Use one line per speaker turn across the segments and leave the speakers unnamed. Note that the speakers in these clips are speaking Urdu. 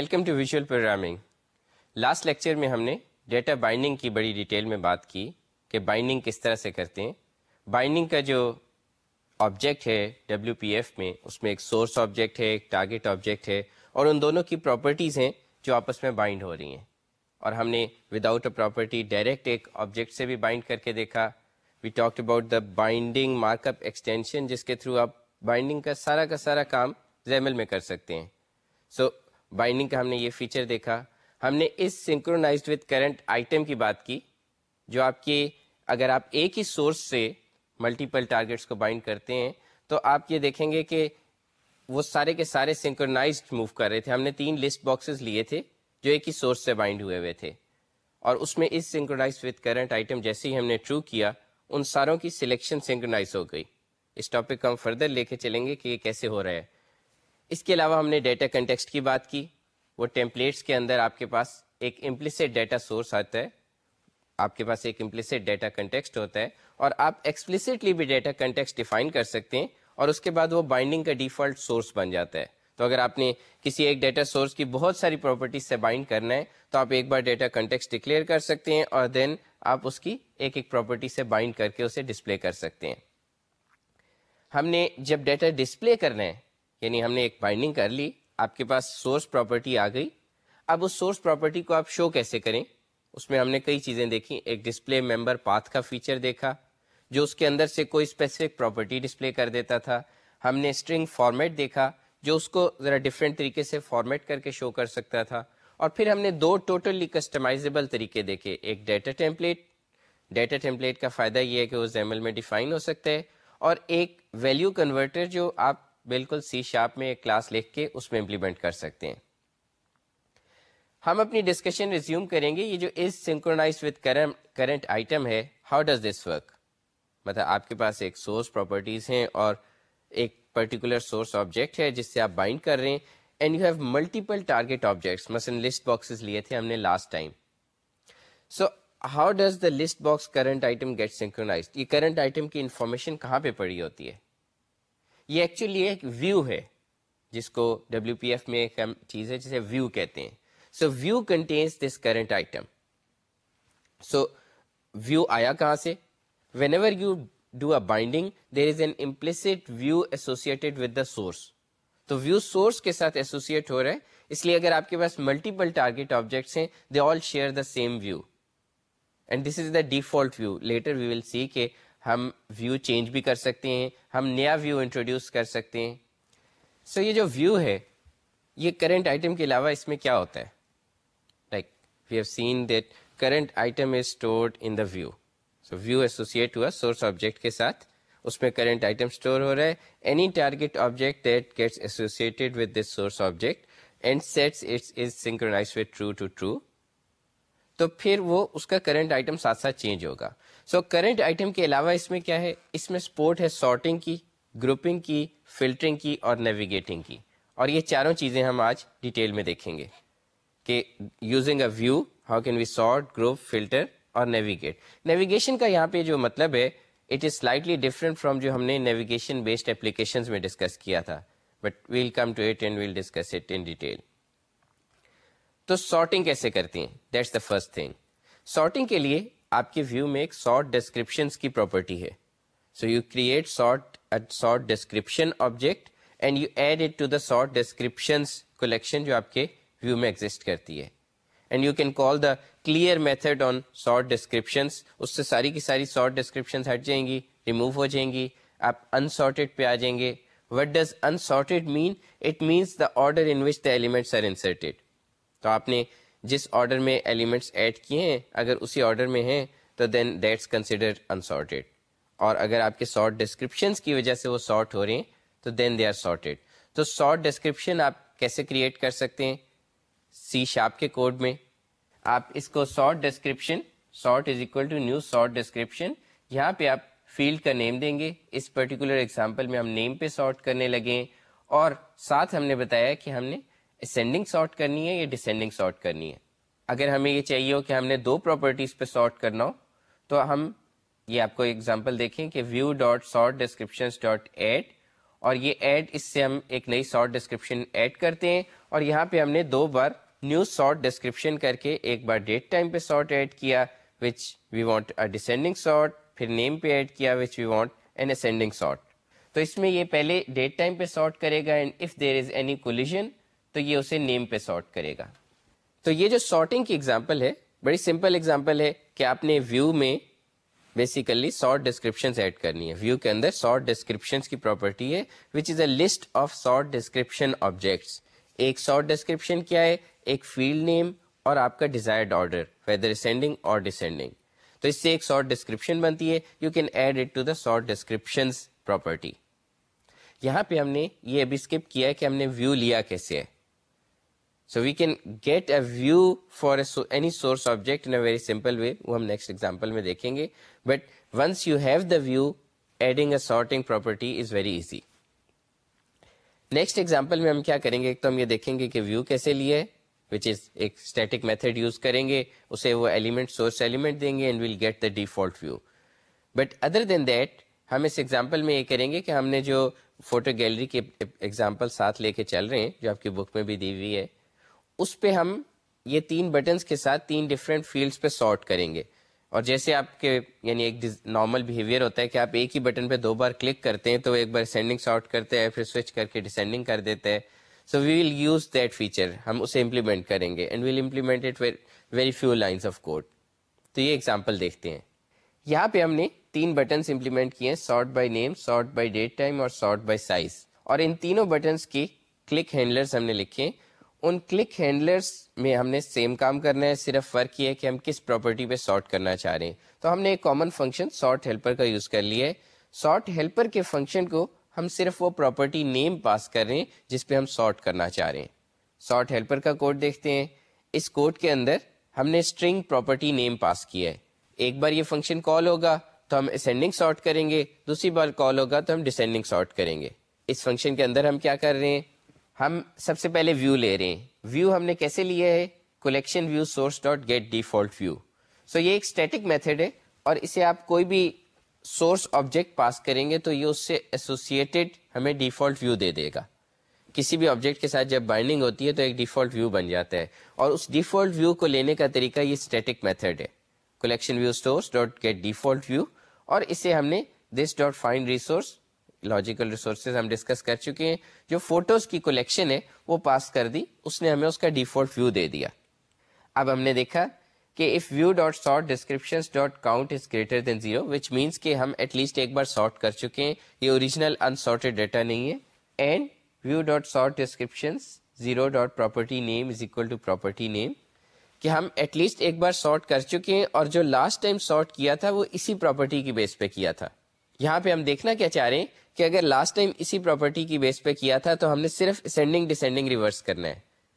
Welcome to visual programming last lecture میں ہم نے ڈیٹا بائنڈنگ کی بڑی ڈیٹیل میں بات کی کہ بائنڈنگ کس طرح سے کرتے ہیں۔ بائنڈنگ کا جو آبجیکٹ ہے ڈبلیو پی ایف میں اس میں ایک سورس آبجیکٹ ہے ایک ٹارگیٹ آبجیکٹ ہے اور ان دونوں کی پراپرٹیز ہیں جو آپس میں بائنڈ ہو رہی ہیں۔ اور ہم نے وداؤٹ اے پراپرٹی ڈائریکٹ ایک آبجیکٹ سے بھی بائنڈ کر کے دیکھا۔ We talk about the binding markup extension جس کے تھرو آپ بائنڈنگ کا سارا کا سارا کام زیمل میں کر سکتے ہیں۔ سو so, بائنڈنگ کا ہم نے یہ فیچر دیکھا۔ ہم نے اس سنکرونائزڈ وتھ کرنٹ آئٹم کی بات کی، جو آپ کے اگر آپ ایک ہی سورس سے ملٹیپل ٹارگیٹس کو بائنڈ کرتے ہیں، تو آپ یہ دیکھیں گے کہ وہ سارے کے سارے سنکرونائزڈ موو کر رہے تھے۔ ہم نے تین لسٹ باکسز لیے تھے جو ایک ہی سورس سے بائنڈ ہوئے ہوئے تھے۔ اور اس میں اس سنکرونائز وتھ کرنٹ آئٹم جیسے ہی ہم نے ٹرو کیا، ان ساروں کی سلیکشن سنکرونائز ہو گئی۔ اس ٹاپک کو ہم فردر لے کے چلیں گے کہ یہ کیسے ہو رہا ہے۔ اس کے علاوہ ہم نے ڈیٹا کنٹیکسٹ کی بات کی۔ وہ ٹیمپلیٹس کے اندر آپ کے پاس ایک امپلیسٹ ڈیٹا سورس آتا ہے۔ آپ کے پاس ایک امپلیسٹ ڈیٹا کنٹیکسٹ ہوتا ہے اور آپ ایکسپلسٹلی بھی ڈیٹا کنٹیکسٹ ڈیفائن کر سکتے ہیں اور اس کے بعد وہ بائنڈنگ کا ڈیفالٹ سورس بن جاتا ہے۔ تو اگر آپ نے کسی ایک ڈیٹا سورس کی بہت ساری پراپرٹیز سے بائنڈ کرنا ہے، تو آپ ایک بار ڈیٹا کنٹیکس ڈکلیئر کر سکتے ہیں اور دین آپ اس کی ایک ایک پراپرٹی سے بائنڈ کر کے اسے ڈسپلے کر سکتے ہیں۔ ہم نے جب ڈیٹا ڈسپلے کرنا ہے یعنی ہم نے ایک بائنڈنگ کر لی، آپ کے پاس سورس پراپرٹی آ گئی۔ اب اس سورس پراپرٹی کو آپ شو کیسے کریں؟ اس میں ہم نے کئی چیزیں دیکھی ایک ڈسپلے ممبر پاتھ کا فیچر دیکھا، جو اس کے اندر سے کوئی اسپیسیفک پراپرٹی ڈسپلے کر دیتا تھا۔ ہم نے اسٹرنگ فارمیٹ دیکھا، جو اس کو ذرا ڈفرینٹ طریقے سے فارمیٹ کر کے شو کر سکتا تھا۔ اور پھر ہم نے دو ٹوٹلی کسٹمائزیبل طریقے دیکھے۔ ایک ڈیٹا ٹیمپلیٹ ڈیٹا ٹیمپلیٹ کا فائدہ یہ ہے کہ وہ زیمل میں ڈیفائن ہو سکتا ہے۔ اور ایک ویلیو کنورٹر جو آپ بالکل سی شاپ میں ایک کلاس لکھ کے اس میں امپلیمنٹ کر سکتے ہیں۔ ہم اپنی ڈسکشن ریزیوم کریں گے۔ یہ جو is synchronize with current item ہے ہاؤ ڈز دس ورک مطلب آپ کے پاس ایک سورس پراپرٹیز ہیں اور ایک پرٹیکولر سورس آبجیکٹ ہے جس سے آپ بائنڈ کر رہے ہیں۔ And you have multiple target objects مثلا لسٹ باکسز لیے تھے ہم نے last time so how does the list box current item get synchronize یہ کرنٹ آئٹم کی انفارمیشن کہاں پہ پڑی ہوتی ہے؟ یہ ایکچولی ایک ویو ہے، جس کو ڈبلو پی ایف میں ایک چیز ہے جسے ویو کہتے ہیں۔ So view contains this current item so view آیا کہاں سے؟ Whenever you do a binding there is an implicit view associated with the source تو ویو سورس کے ساتھ ایسوسیٹ ہو رہا ہے۔ اس لیے اگر آپ کے پاس ملٹیپل ٹارگیٹ آبجیکٹس ہیں they all share the same view and this is the default view later we will see کہ ہم ویو چینج بھی کر سکتے ہیں، ہم نیا ویو انٹروڈیوس کر سکتے ہیں۔ سو so یہ جو ویو ہے، یہ کرنٹ آئٹم کے علاوہ اس میں کیا ہوتا ہے؟ Like we have seen that current item is stored in the view so view associate ہوا سورس آبجیکٹ کے ساتھ اس میں کرنٹ آئٹم اسٹور ہو رہا ہے۔ Any target object that gets associated with this source object and sets its is synchronize with true to true تو پھر وہ اس کا کرنٹ آئٹم ساتھ ساتھ چینج ہوگا۔ سو کرنٹ آئٹم کے علاوہ اس میں کیا ہے اس میں سپورٹ ہے سارٹنگ کی گروپنگ کی فلٹرنگ کی اور نیویگیٹنگ کی اور یہ چاروں چیزیں ہم آج ڈیٹیل میں دیکھیں گے کہ using a view how can we sort group filter اور نیویگیٹ نیویگیشن کا یہاں پہ جو مطلب ہے it is slightly different from جو ہم نے نیویگیشن بیسڈ اپلیکیشن میں ڈسکس کیا تھا but we'll come to it and we'll discuss it in detail تو سارٹنگ کیسے کرتی ہیں that's the first thing sorting کے لیے آپ کے ویو میں ایک شارٹ ڈسکرپشن کی پراپرٹی ہے۔ So you create sort sort description object and you add it to the sort description collection جو آپ کے ویو میں ایگزٹ کرتی ہے۔ And you can call the clear method on sort description اس سے ساری کی ساری شارٹ ڈسکرپشن ہٹ جائیں گی ریموو ہو جائیں گی، آپ انسارٹیڈ پہ آ جائیں گے۔ What does unsorted mean it means the order in which the elements are inserted تو آپ نے جس آرڈر میں ایلیمنٹس ایڈ کیے ہیں، اگر اسی آرڈر میں ہیں، تو دین دیٹس کنسیڈر انسارٹیڈ اور اگر آپ کے شارٹ ڈسکرپشن کی وجہ سے وہ سارٹ ہو رہے ہیں، تو دین دے آر سارٹیڈ تو شارٹ ڈسکرپشن آپ کیسے کریٹ کر سکتے ہیں؟ سی شاپ کے کوڈ میں. آپ اس کو sort description sort is equal to new sort description یہاں پہ آپ فیلڈ کا نیم دیں گے۔ اس پرٹیکولر ایگزامپل میں ہم نیم پہ سارٹ کرنے لگے اور ساتھ ہم نے بتایا کہ ہم نے اسینڈنگ سارٹ کرنی ہے یا ڈسینڈنگ سارٹ کرنی ہے؟ اگر ہمیں یہ چاہیے ہو کہ ہم نے دو پراپرٹیز پہ سارٹ کرنا ہو، تو ہم یہ آپ کو ایگزامپل دیکھیں کہ view dot sort description dot add اور یہ ایڈ اس سے ہم ایک نئی سارٹ ڈسکرپشن ایڈ کرتے ہیں، اور یہاں پہ ہم نے دو بار نیو سارٹ ڈسکرپشن کر کے ایک بار ڈیٹ ٹائم پہ سارٹ ایڈ کیا which we want descending sort پھر نیم پہ ایڈ کیا which we want an ascending sort تو اس میں یہ پہلے ڈیٹ ٹائم پہ سارٹ کرے گا and if there is any collision تو یہ اسے نیم پہ سارٹ کرے گا۔ تو یہ جو سارٹنگ کی ایگزامپل ہے، بڑی سمپل ایگزامپل ہے کہ آپ نے ویو میں بیسیکلی شارٹ ڈسکرپشن ایڈ کرنی ہے۔ ویو کے اندر شارٹ ڈسکرپشن کی پراپرٹی ہے which is a list of short description objects ایک شارٹ ڈسکرپشن کیا ہے؟ ایک فیلڈ نیم اور آپ کا ڈیزائرڈ آرڈر ویدر اسینڈنگ اور ڈسینڈنگ تو اس سے ایک شارٹ ڈسکرپشن بنتی ہے۔ You can add it to the sort description property یہاں پہ ہم نے یہ ابھی اسکپ کیا ہے کہ ہم نے ویو لیا کیسے ہے۔ So we can get a view for any source object in a very simple way وہ ہم نیکسٹ ایگزامپل میں دیکھیں گے. But once you have the view adding a sorting property is very easy next example میں ہم کیا کریں گے؟ ایک تو ہم یہ دیکھیں گے کہ ویو کیسے لیے وچ از ایک اسٹیٹک میتھڈ یوز کریں گے، اسے وہ ایلیمنٹ سورس ایلیمنٹ دیں گے and we'll get the default view but other than that ہم اس ایگزامپل میں یہ کریں گے کہ ہم نے جو فوٹو گیلری کے ایگزامپل ساتھ لے کے چل رہے ہیں، جو آپ کی بک میں بھی دی ہوئی ہے اس پہ ہم یہ تین بٹنس کے ساتھ تین ڈفرینٹ فیلڈس پہ سارٹ کریں گے۔ اور جیسے آپ کے یعنی ایک نارمل بہیویئر ہوتا ہے کہ آپ ایک ہی بٹن پہ دو بار کلک کرتے ہیں تو ایک بار سینڈنگ سارٹ کرتے ہیں، پھر سوئچ کر کے ڈسینڈنگ کر دیتے ہیں۔ So we will use that feature ہم اسے امپلیمنٹ کریں گے۔ And we'll implement it very few lines of code تو یہ ایگزامپل دیکھتے ہیں۔ یہاں پہ ہم نے تین بٹنس امپلیمنٹ کیے ہیں sort by name sort by date time اور سارٹ بائی سائز اور ان تینوں بٹنس کی کلک ہینڈلرس ہم نے لکھے ہیں۔ ان کلک ہینڈلرس میں ہم نے سیم کام کرنا ہے، صرف فرق یہ ہے کہ ہم کس پراپرٹی پہ سارٹ کرنا چاہ رہے ہیں۔ تو ہم نے ایک کامن فنکشن سارٹ ہیلپر کا یوز کر لیا ہے۔ سارٹ ہیلپر کے فنکشن کو ہم صرف وہ پراپرٹی نیم پاس کر رہے ہیں جس پہ ہم سارٹ کرنا چاہ رہے ہیں۔ سارٹ ہیلپر کا کوڈ دیکھتے ہیں۔ اس کوڈ کے اندر ہم نے اسٹرنگ پراپرٹی نیم پاس کیا ہے۔ ایک بار یہ فنکشن کال ہوگا تو ہم اسینڈنگ سارٹ کریں گے۔ دوسری بار کال ہوگا تو ہم ڈسینڈنگ سارٹ کریں گے۔ اس فنکشن کے اندر ہم کیا کر رہے ہیں؟ ہم سب سے پہلے ویو لے رہے ہیں۔ ویو ہم نے کیسے لیا ہے؟ Collection view source dot get default view so یہ ایک اسٹیٹک میتھڈ ہے اور اسے آپ کوئی بھی سورس آبجیکٹ پاس کریں گے تو یہ اس سے ایسوسیٹیڈ ہمیں ڈیفالٹ ویو دے دے گا۔ کسی بھی آبجیکٹ کے ساتھ جب بائنڈنگ ہوتی ہے تو ایک ڈیفالٹ ویو بن جاتا ہے۔ اور اس ڈیفالٹ ویو کو لینے کا طریقہ یہ اسٹیٹک میتھڈ ہے۔ Collection view source dot get default view اور اسے ہم نے this dot find resource logical resources ہم ڈسکس کر چکے ہیں۔ جو فوٹوز کی کلیکشن ہے، وہ پاس کر دی۔ اس نے ہمیں اس کا ڈیفالٹ ویو دے دیا۔ اب ہم نے دیکھا کہ if view dot sort description dot count is greater than zero which means کہ ہم ایٹ لیسٹ ایک بار سارٹ کر چکے ہیں۔ یہ اوریجنل انسارٹیڈ ڈیٹا نہیں ہے۔ And view dot sort description zero dot property name is equal to property name کہ ہم ایٹ لیسٹ ایک بار سارٹ کر چکے ہیں۔ اور جو لاسٹ ٹائم سارٹ کیا تھا، وہ اسی پراپرٹی کی بیس پہ کیا تھا۔ یہاں پہ ہم دیکھنا کیا چاہ رہے ہیں۔ کہ اگر لاسٹ ٹائم اسی پراپرٹی کی بیس پہ کیا تھا تو ہم نے صرف اسینڈنگ ڈسینڈنگ ریورس کرنا ہے۔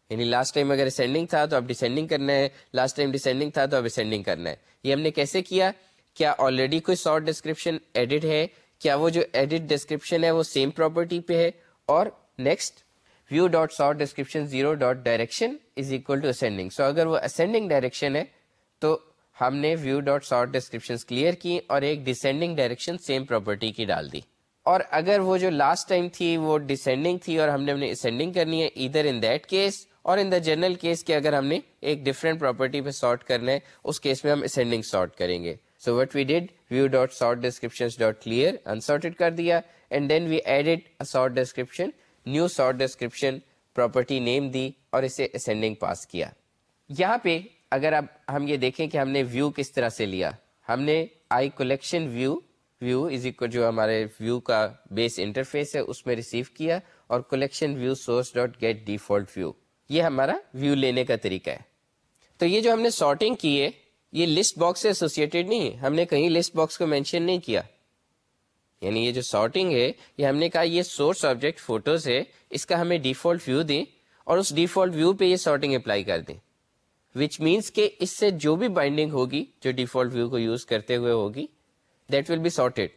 یعنی لاسٹ ٹائم اگر اسینڈنگ تھا تو اب ڈسینڈنگ کرنا ہے۔ لاسٹ ٹائم ڈسینڈنگ تھا تو اب اسینڈنگ کرنا ہے۔ یہ ہم نے کیسے کیا؟ کیا آلریڈی کوئی شارٹ ڈسکرپشن ایڈٹ ہے؟ کیا وہ جو ایڈٹ ڈسکرپشن ہے وہ سیم پراپرٹی پہ ہے؟ اور next view dot sort description zero dot direction is equal to ascending so اگر وہ اسینڈنگ ڈائریکشن ہے تو ہم نے view dot sort description clear کی اور ایک ڈسینڈنگ ڈائریکشن سیم پراپرٹی کی ڈال دی۔ اور اگر وہ جو لاسٹ ٹائم تھی وہ ڈسینڈنگ تھی اور ہم نے اپنی اسینڈنگ کرنی ہے ادھر ان دیٹ کیس اور ان دا جنرل کیس کے اگر ہم نے ایک ڈفرینٹ پراپرٹی پہ سارٹ کرنا ہے، اس کیس میں ہم اسینڈنگ سارٹ کریں گے. So what we did view dot sort description dot clear unsorted کر دیا and then we added sort description new sort description property name دی اور اسے اسینڈنگ پاس کیا. یہاں پہ اگر اب ہم یہ دیکھیں کہ ہم نے ویو کس طرح سے لیا، ہم نے I collection view view is اکو جو ہمارے ویو کا بیس انٹرفیس ہے، اس میں ریسیو کیا اور collection view source dot get default view یہ ہمارا ویو لینے کا طریقہ ہے۔ تو یہ جو ہم نے سارٹنگ کی ہے، یہ لسٹ باکس سے ایسوسیٹیڈ نہیں ہے۔ ہم نے کہیں لسٹ باکس کو مینشن نہیں کیا۔ یعنی یہ جو سارٹنگ ہے، یہ ہم نے کہا یہ سورس آبجیکٹ فوٹوز ہے، اس کا ہمیں ڈیفالٹ ویو دیں اور اس ڈیفالٹ ویو پہ یہ سارٹنگ اپلائی کر دیں۔ وچ مینس کہ اس سے جو بھی بائنڈنگ ہوگی، جو ڈیفالٹ ویو کو یوز کرتے ہوئے ہوگی دیٹ ول بی سارٹیڈ۔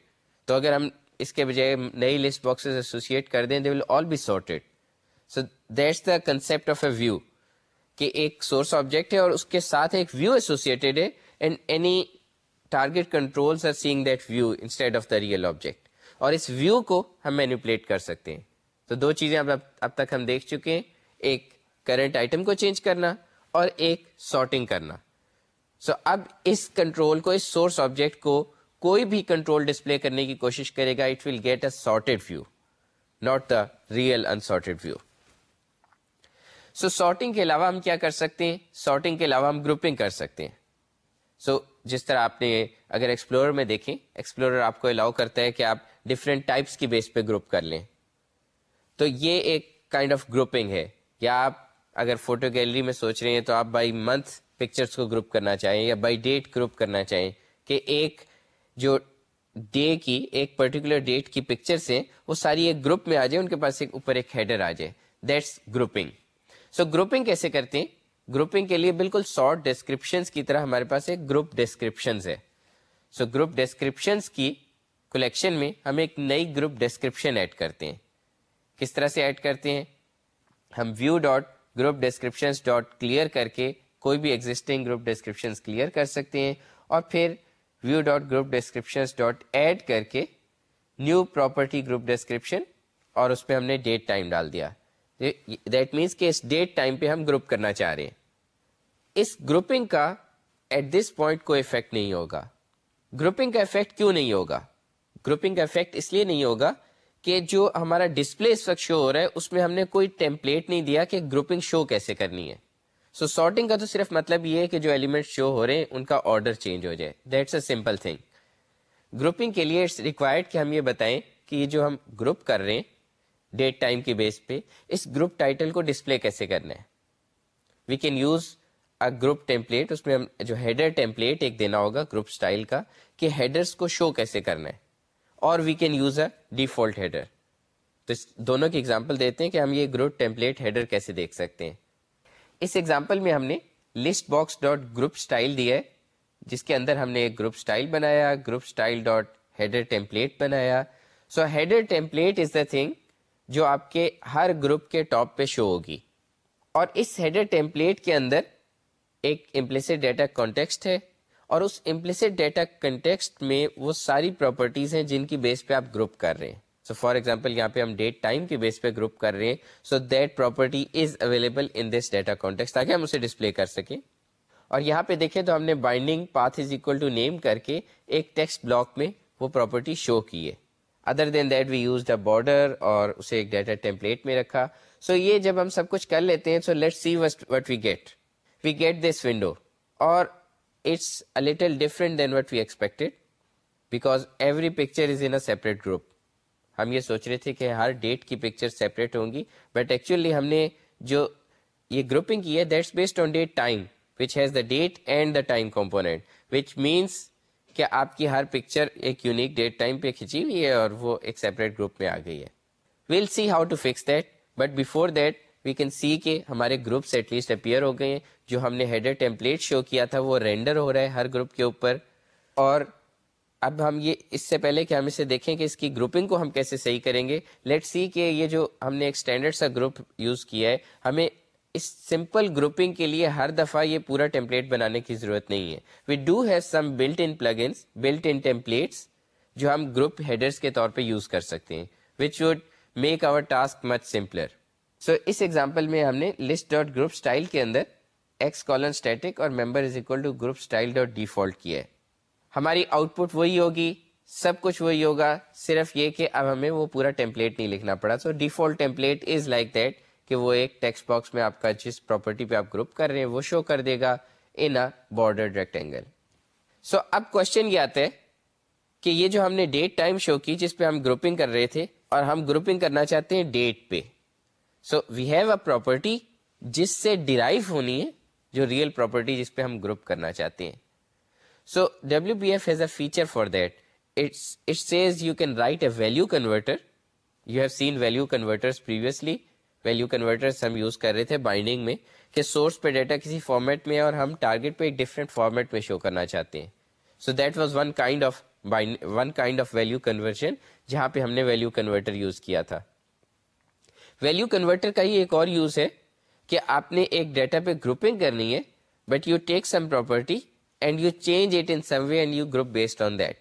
تو اگر ہم اس کے بجائے نئی لسٹ باکسز ایسوسیٹ کر دیں they will all be sorted so that's the concept of a view کہ ایک سورس آبجیکٹ ہے اور اس کے ساتھ ایک ویو ایسوسیٹیڈ ہے and any target control are seeing that view instead of the real object اور اس ویو کو ہم مینیپولیٹ کر سکتے ہیں۔ تو دو چیزیں اب اب تک ہم دیکھ چکے ہیں۔ ایک کرنٹ آئٹم کو چینج کرنا اور ایک سارٹنگ کرنا۔ سو so, اب اس کنٹرول کو اس سورس آبجیکٹ کو کوئی بھی کنٹرول ڈسپلے کرنے کی کوشش کرے گا it will get a sorted view not the real unsorted view so sorting کے علاوہ ہم کیا کر سکتے ہیں؟ سارٹنگ کے علاوہ ہم گروپنگ کر سکتے ہیں. سو so, جس طرح آپ نے اگر ایکسپلورر میں دیکھیں ایکسپلورر آپ کو الاؤ کرتا ہے کہ آپ ڈفرینٹ ٹائپس کی بیس پہ گروپ کر لیں. تو یہ ایک کائنڈ آف گروپنگ ہے. یا آپ اگر فوٹو گیلری میں سوچ رہے ہیں تو آپ بائی منتھ پکچرس کو گروپ کرنا چاہیں یا بائی ڈیٹ گروپ کرنا چاہیں کہ ایک جو ڈے کی، ایک پرٹیکولر ڈیٹ کی پکچرس ہیں وہ ساری ایک گروپ میں آ جائے، ان کے پاس ایک اوپر ایک ہیڈر آ جائے۔ دیٹس گروپنگ سو گروپنگ کیسے کرتے ہیں؟ گروپنگ کے لیے بالکل شارٹ ڈسکرپشن کی طرح ہمارے پاس ایک گروپ ڈسکرپشن ہے۔ سو گروپ ڈسکرپشن کی کلیکشن میں ہم ایک نئی گروپ ڈسکرپشن ایڈ کرتے ہیں۔ کس طرح سے ایڈ کرتے ہیں؟ ہم view dot group description dot clear کر کے کوئی بھی ایگزٹنگ گروپ ڈسکرپشن کلیئر کر سکتے ہیں۔ اور پھر view dot group description dot add کر کے نیو پراپرٹی گروپ ڈسکرپشن اور اس پہ ہم نے ڈیٹ ٹائم ڈال دیا دیٹ مینس کہ اس ڈیٹ ٹائم پہ ہم گروپ کرنا چاہ رہے ہیں اس گروپنگ کا ایٹ دس پوائنٹ کوئی افیکٹ نہیں ہوگا گروپنگ کا افیکٹ کیوں نہیں ہوگا گروپنگ کا افیکٹ اس لیے نہیں ہوگا کہ جو ہمارا ڈسپلے اس وقت شو ہو رہا ہے اس میں ہم نے کوئی ٹیمپلیٹ نہیں دیا کہ گروپنگ شو کیسے کرنی ہے سو سارٹنگ کا تو صرف مطلب یہ ہے کہ جو ایلیمنٹ شو ہو رہے ہیں، ان کا آرڈر چینج ہو جائے۔ That's a simple thing grouping کے لیے اٹس ریکوائرڈ کہ ہم یہ بتائیں کہ یہ جو ہم گروپ کر رہے ہیں ڈیٹ ٹائم کی بیس پہ، اس گروپ ٹائٹل کو ڈسپلے کیسے کرنا ہے؟ We can use a group template اس میں ہم جو ہیڈر ٹیمپلیٹ ایک دینا ہوگا گروپ اسٹائل کا، کہ ہیڈرس کو شو کیسے کرنا ہے۔ اور we can use a default header تو اس دونوں کی ایگزامپل دیتے ہیں کہ ہم یہ گروپ ٹیمپلیٹ ہیڈر کیسے دیکھ سکتے ہیں۔ اس ایگزامپل میں ہم نے list box dot group style دیا ہے، جس کے اندر ہم نے ایک گروپ اسٹائل بنایا group style dot header template بنایا۔ So header template is the thing جو آپ کے ہر گروپ کے ٹاپ پہ شو ہوگی۔ اور اس ہیڈر ٹیمپلیٹ کے اندر ایک امپلیسٹ ڈیٹا کانٹیکسٹ ہے۔ اور اس امپلیسٹ ڈیٹا کنٹیکسٹ میں وہ ساری پراپرٹیز ہیں جن کی بیس پہ آپ گروپ کر رہے ہیں۔ سو فار ایگزامپل یہاں پہ ہم ڈیٹ ٹائم کے بیس پہ گروپ کر رہے ہیں so that property is available in this data context تاکہ ہم اسے ڈسپلے کر سکیں اور یہاں پہ دیکھیں تو ہم نے binding path is equal to name کر کے ایک ٹیکسٹ بلاک میں وہ پراپرٹی شو کی ہے other than that we use the border اور اسے ایک ڈیٹا ٹیمپلیٹ میں رکھا سو so یہ جب ہم سب کچھ کر لیتے ہیں so let's see what we get we get this window اور it's little different than what we expected because every picture is in a separate group ہم یہ سوچ رہے تھے کہ ہر ڈیٹ کی پکچر سیپریٹ ہوں گی. بٹ ایکچولی ہم نے جو یہ گروپنگ کی ہے that's based on date time which has the date and the time component which means کہ آپ کی ہر پکچر ایک یونیک ڈیٹ ٹائم پہ کھینچی ہوئی ہے اور وہ ایک سیپریٹ گروپ میں آ گئی ہے. Well see how to fix that but before that we can see کہ ہمارے گروپس ایٹ لیسٹ اپیئر ہو گئے ہیں. جو ہم نے ہیڈر ٹیمپلیٹ شو کیا تھا وہ رینڈر ہو رہا ہے ہر گروپ کے اوپر. اور اب ہم یہ اس سے پہلے کہ ہم اسے دیکھیں کہ اس کی گروپنگ کو ہم کیسے صحیح کریں گے. لیٹ سی کہ یہ جو ہم نے ایک اسٹینڈرڈ سا گروپ یوز کیا ہے، ہمیں اس سمپل گروپنگ کے لیے ہر دفعہ یہ پورا ٹیمپلیٹ بنانے کی ضرورت نہیں ہے۔ We do have some built in plugins built in templates جو ہم گروپ ہیڈرس کے طور پہ یوز کر سکتے ہیں which would make our task much simpler so us example میں ہم نے لسٹ ڈاٹ گروپ اسٹائل کے اندر ایکس کالن اسٹیٹک اور member is equal to group style dot default کیا ہے۔ ہماری آؤٹ پٹ وہی ہوگی، سب کچھ وہی ہوگا، صرف یہ کہ اب ہمیں وہ پورا ٹیمپلیٹ نہیں لکھنا پڑا۔ So default template is like that کہ وہ ایک ٹیکسٹ باکس میں آپ کا جس پراپرٹی پہ آپ گروپ کر رہے ہیں وہ شو کر دے گا ان اے بارڈر ریکٹینگل سو اب کوشچن یہ آتا ہے کہ یہ جو ہم نے ڈیٹ ٹائم شو کی جس پہ ہم گروپنگ کر رہے تھے اور ہم گروپنگ کرنا چاہتے ہیں ڈیٹ پہ۔ سو وی ہیو اے پراپرٹی جس سے ڈیرائیو ہونی ہے، جو ریئل پراپرٹی جس پہ ہم گروپ کرنا چاہتے ہیں۔ So W P F has a feature for that it says you can write a value converter you have seen value converter previously converter ہم یوز کر رہے تھے بائنڈنگ میں کہ سورس پہ ڈیٹا کسی فارمیٹ میں اور ہم ٹارگیٹ پہ ایک ڈفرینٹ فارمیٹ میں شو کرنا چاہتے ہیں so that was one kind of one kind of value conversion جہاں پہ ہم نے ویلو کنورٹر یوز کیا تھا ویلو کنورٹر کا ہی ایک اور یوز ہے کہ آپ نے ایک ڈیٹا پہ گروپنگ کرنی ہے but you take some property and you change it in some way and you group based on that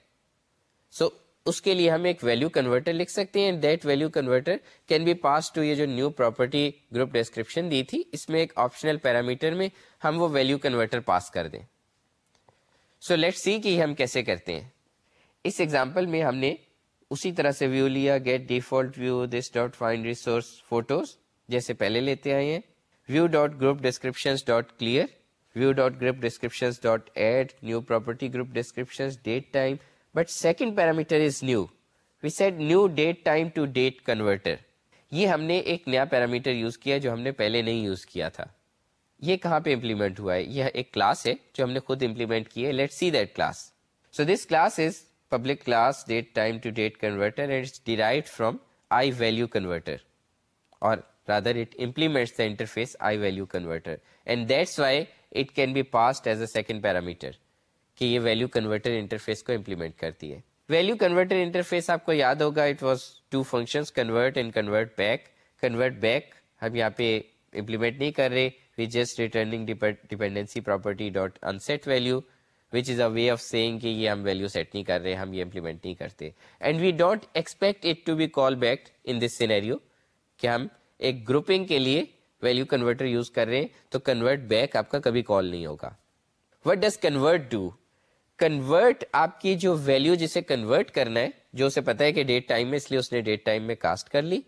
so اس کے لیے ہم ایک ویلو کنورٹر لکھ سکتے ہیں that value converter can be pass to یہ جو نیو پراپرٹی گروپ ڈسکرپشن دی تھی، اس میں ایک آپشنل پیرامیٹر میں ہم وہ ویلو کنورٹر پاس کر دیں۔ سو لیٹ سی کہ ہم کیسے کرتے ہیں۔ اس ایگزامپل میں ہم نے اسی طرح سے ویو لیا get default view this dot find resource photos جیسے پہلے لیتے آئے ہیں۔ View dot group description dot clear view dot group description dot add new property group description date time but second parameter is new we set new date time to date converter یہ ہم نے ایک نیا پیرامیٹر یوز کیا جو ہم نے پہلے نہیں یوز کیا تھا یہ کہاں پہ امپلیمنٹ ہوا ہے یہ ایک کلاس ہے جو ہم نے خود امپلیمنٹ کی ہے let see that class so this class is public class date time to date converter and derive from I value converter or rather it implements the interface I value converter and that's why it can be passed as a second parameter کہ یہ ویلو کنورٹر انٹرفیس کو امپلیمنٹ کرتی ہے۔ ویلو کنورٹر انٹرفیس آپ کو یاد ہوگا it was two function convert and convert back convert back ہم یہاں پہ امپلیمنٹ نہیں کر رہے we just returning dependency property dot unset value which is a way of saying کہ یہ ہم ویلو سیٹ نہیں کر رہے، ہم یہ امپلیمنٹ نہیں کرتے۔ And we don't expect it to be call back in this scenario کہ ہم ایک گروپنگ کے لیے ویلو کنورٹر یوز کر رہے ہیں، تو کنورٹ بیک آپ کا کبھی کال نہیں ہوگا۔ What does convert do convert آپ کی جو ویلو جسے کنورٹ کرنا ہے، جو اسے پتا ہے کہ ڈیٹ ٹائم میں، اس لیے اس نے ڈیٹ ٹائم میں کاسٹ کر لی،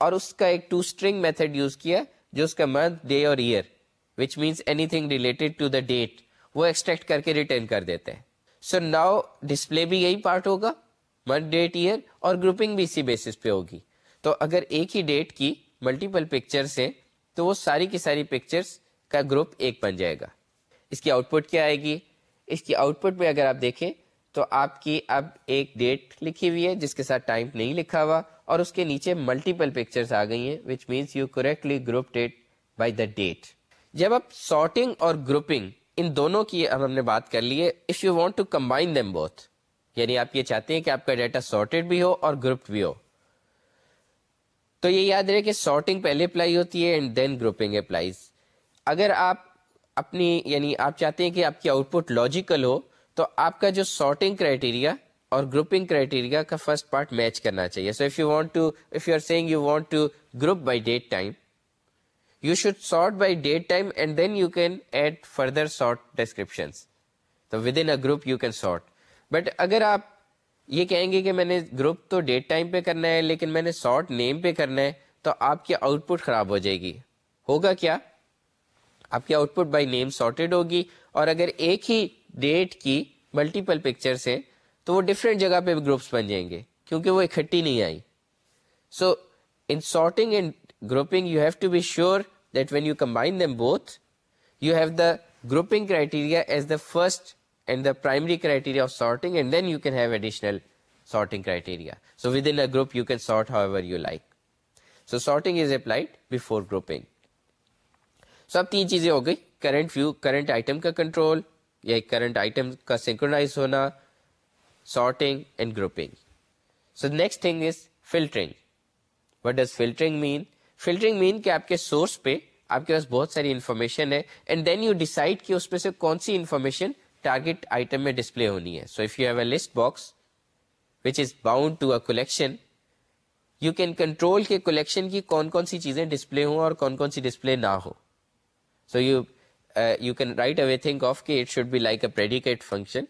اور اس کا ایک ٹو اسٹرنگ میتھڈ یوز کیا، جو اس کا منتھ ڈے اور year which means anything related to the date وہ ایکسٹریکٹ کر کے ریٹرن کر دیتے ہیں۔ سو ناؤ ڈسپلے بھی یہی پارٹ ہوگا منتھ ڈیٹ ایئر اور گروپنگ بھی اسی بیسس پہ ہوگی۔ تو اگر ایک ہی ڈیٹ کی ملٹیپل پکچرس ہیں تو وہ ساری کی ساری پکچرس کا گروپ ایک بن جائے گا۔ اس کی آؤٹ پٹ کیا آئے گی؟ اس کی آؤٹ پٹ میں اگر آپ دیکھیں تو آپ کی اب ایک ڈیٹ لکھی ہوئی ہے جس کے ساتھ ٹائم نہیں لکھا ہوا اور اس کے نیچے ملٹیپل پکچرز آ گئی ہیں which means you correctly group date by the date جب آپ سارٹنگ اور گروپنگ ان دونوں کی اب ہم نے بات کر لی ہے if you want to combine them both یعنی آپ یہ چاہتے ہیں کہ آپ کا ڈیٹا سارٹیڈ بھی ہو اور گروپ بھی ہو۔ تو یہ یاد رہے کہ سارٹنگ پہلے اپلائی ہوتی ہے اینڈ دین گروپنگ اپلائیز اگر آپ اپنی یعنی آپ چاہتے ہیں کہ آپ کی آؤٹ پٹ لاجیکل ہو، تو آپ کا جو سارٹنگ کرائٹیریا اور گروپنگ کرائٹیریا کا فرسٹ پارٹ میچ کرنا چاہیے. So if you want to if you are saying you want to group by date time you should sort by date time and then you can add further sort description تو within a group you can sort but اگر آپ یہ کہیں گے کہ میں نے گروپ تو ڈیٹ ٹائم پہ کرنا ہے، لیکن میں نے سارٹ نیم پہ کرنا ہے، تو آپ کی آؤٹ پٹ خراب ہو جائے گی۔ ہوگا کیا؟ آپ کی output by name sorted ہوگی، اور اگر ایک ہی ڈیٹ کی ملٹیپل پکچرس ہیں، تو وہ ڈفرینٹ جگہ پہ گروپس بن جائیں گے، کیونکہ وہ اکٹھی نہیں آئی۔ So in sorting and grouping you have to be sure that when you combine them both you have the grouping criteria as the first and the primary criteria of sorting, and then you can have additional sorting criteria. So within a group you can sort however you like. So sorting is applied before grouping. So اب تین چیزیں ہو گئی کرنٹ ویو کرنٹ آئٹم کا کنٹرول یا کرنٹ آئٹم کا سنکرونائز ہونا sorting and grouping so next thing is filtering what does filtering mean filtering mean کہ آپ کے سورس پہ آپ کے پاس بہت ساری انفارمیشن ہے اینڈ دین یو ڈیسائڈ کہ اس میں سے کون سی انفارمیشن ٹارگیٹ آئٹم میں ڈسپلے ہونی ہے. So if you have a list box which is bound to a collection you can control کے کولیکشن کی کون کون سی چیزیں ڈسپلے ہوں اور کون کون سی ڈسپلے نہ ہو so you you can right away think of کہ it should be like a predicate function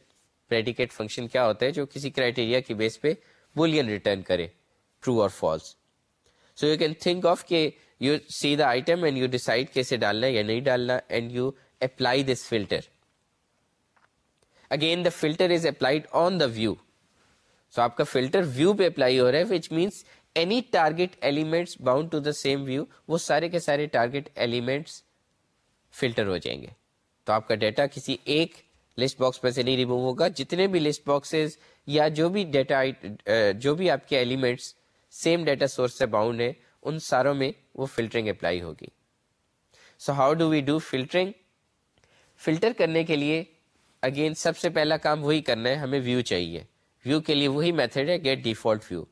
predicate function کیا ہوتا ہے جو کسی کرائٹیریا کی بیس پہ بولین ریٹرن کرے ٹرو اور false so you can think of کہ you see the item and you decide کیسے ڈالنا یا نہیں ڈالنا and you apply this filter again the filter is applied on the view so آپ کا فلٹر ویو پہ اپلائی ہو رہا ہے which means any target elements bound to the same view وہ سارے کے سارے ٹارگیٹ ایلیمنٹس فلٹر ہو جائیں گے تو آپ کا ڈیٹا کسی ایک لسٹ باکس میں سے نہیں ریموو ہوگا جتنے بھی لسٹ باکسز یا جو بھی ڈیٹا جو بھی آپ کے ایلیمنٹس سیم ڈیٹا سورس سے باؤنڈ ہے ان ساروں میں وہ فلٹرنگ اپلائی ہوگی so how do we do filtering filter کرنے کے لیے اگین سب سے پہلا کام وہی کرنا ہے، ہمیں ویو چاہیے۔ ویو کے لیے وہی میتھڈ ہے گیٹ ڈیفالٹ ویو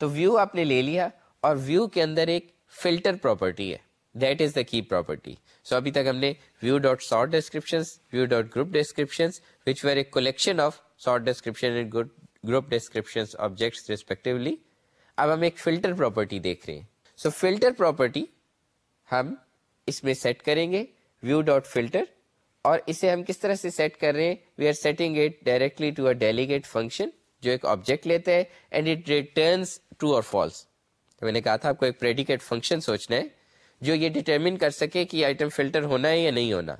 تو ویو آپ نے لے لیا اور ویو کے اندر ایک فلٹر پراپرٹی ہے۔ That is the key property سو ابھی تک ہم نے view dot sort description view dot group description which were a collection of sort description and group description objects respectively اب ہم ایک فلٹر پراپرٹی دیکھ رہے ہیں۔ سو فلٹر پراپرٹی ہم اس میں سیٹ کریں گے۔ ویو ڈاٹ فلٹر اور اسے ہم کس طرح سے سیٹ کر رہے ہیں؟ We are setting it directly to a delegate function جو ایک آبجیکٹ لیتا ہے and it returns true or false میں نے کہا تھا آپ کو ایک پریڈیکیٹ فنکشن سوچنا ہے جو یہ ڈیٹرمن کر سکے کہ آئٹم فلٹر ہونا ہے یا نہیں ہونا.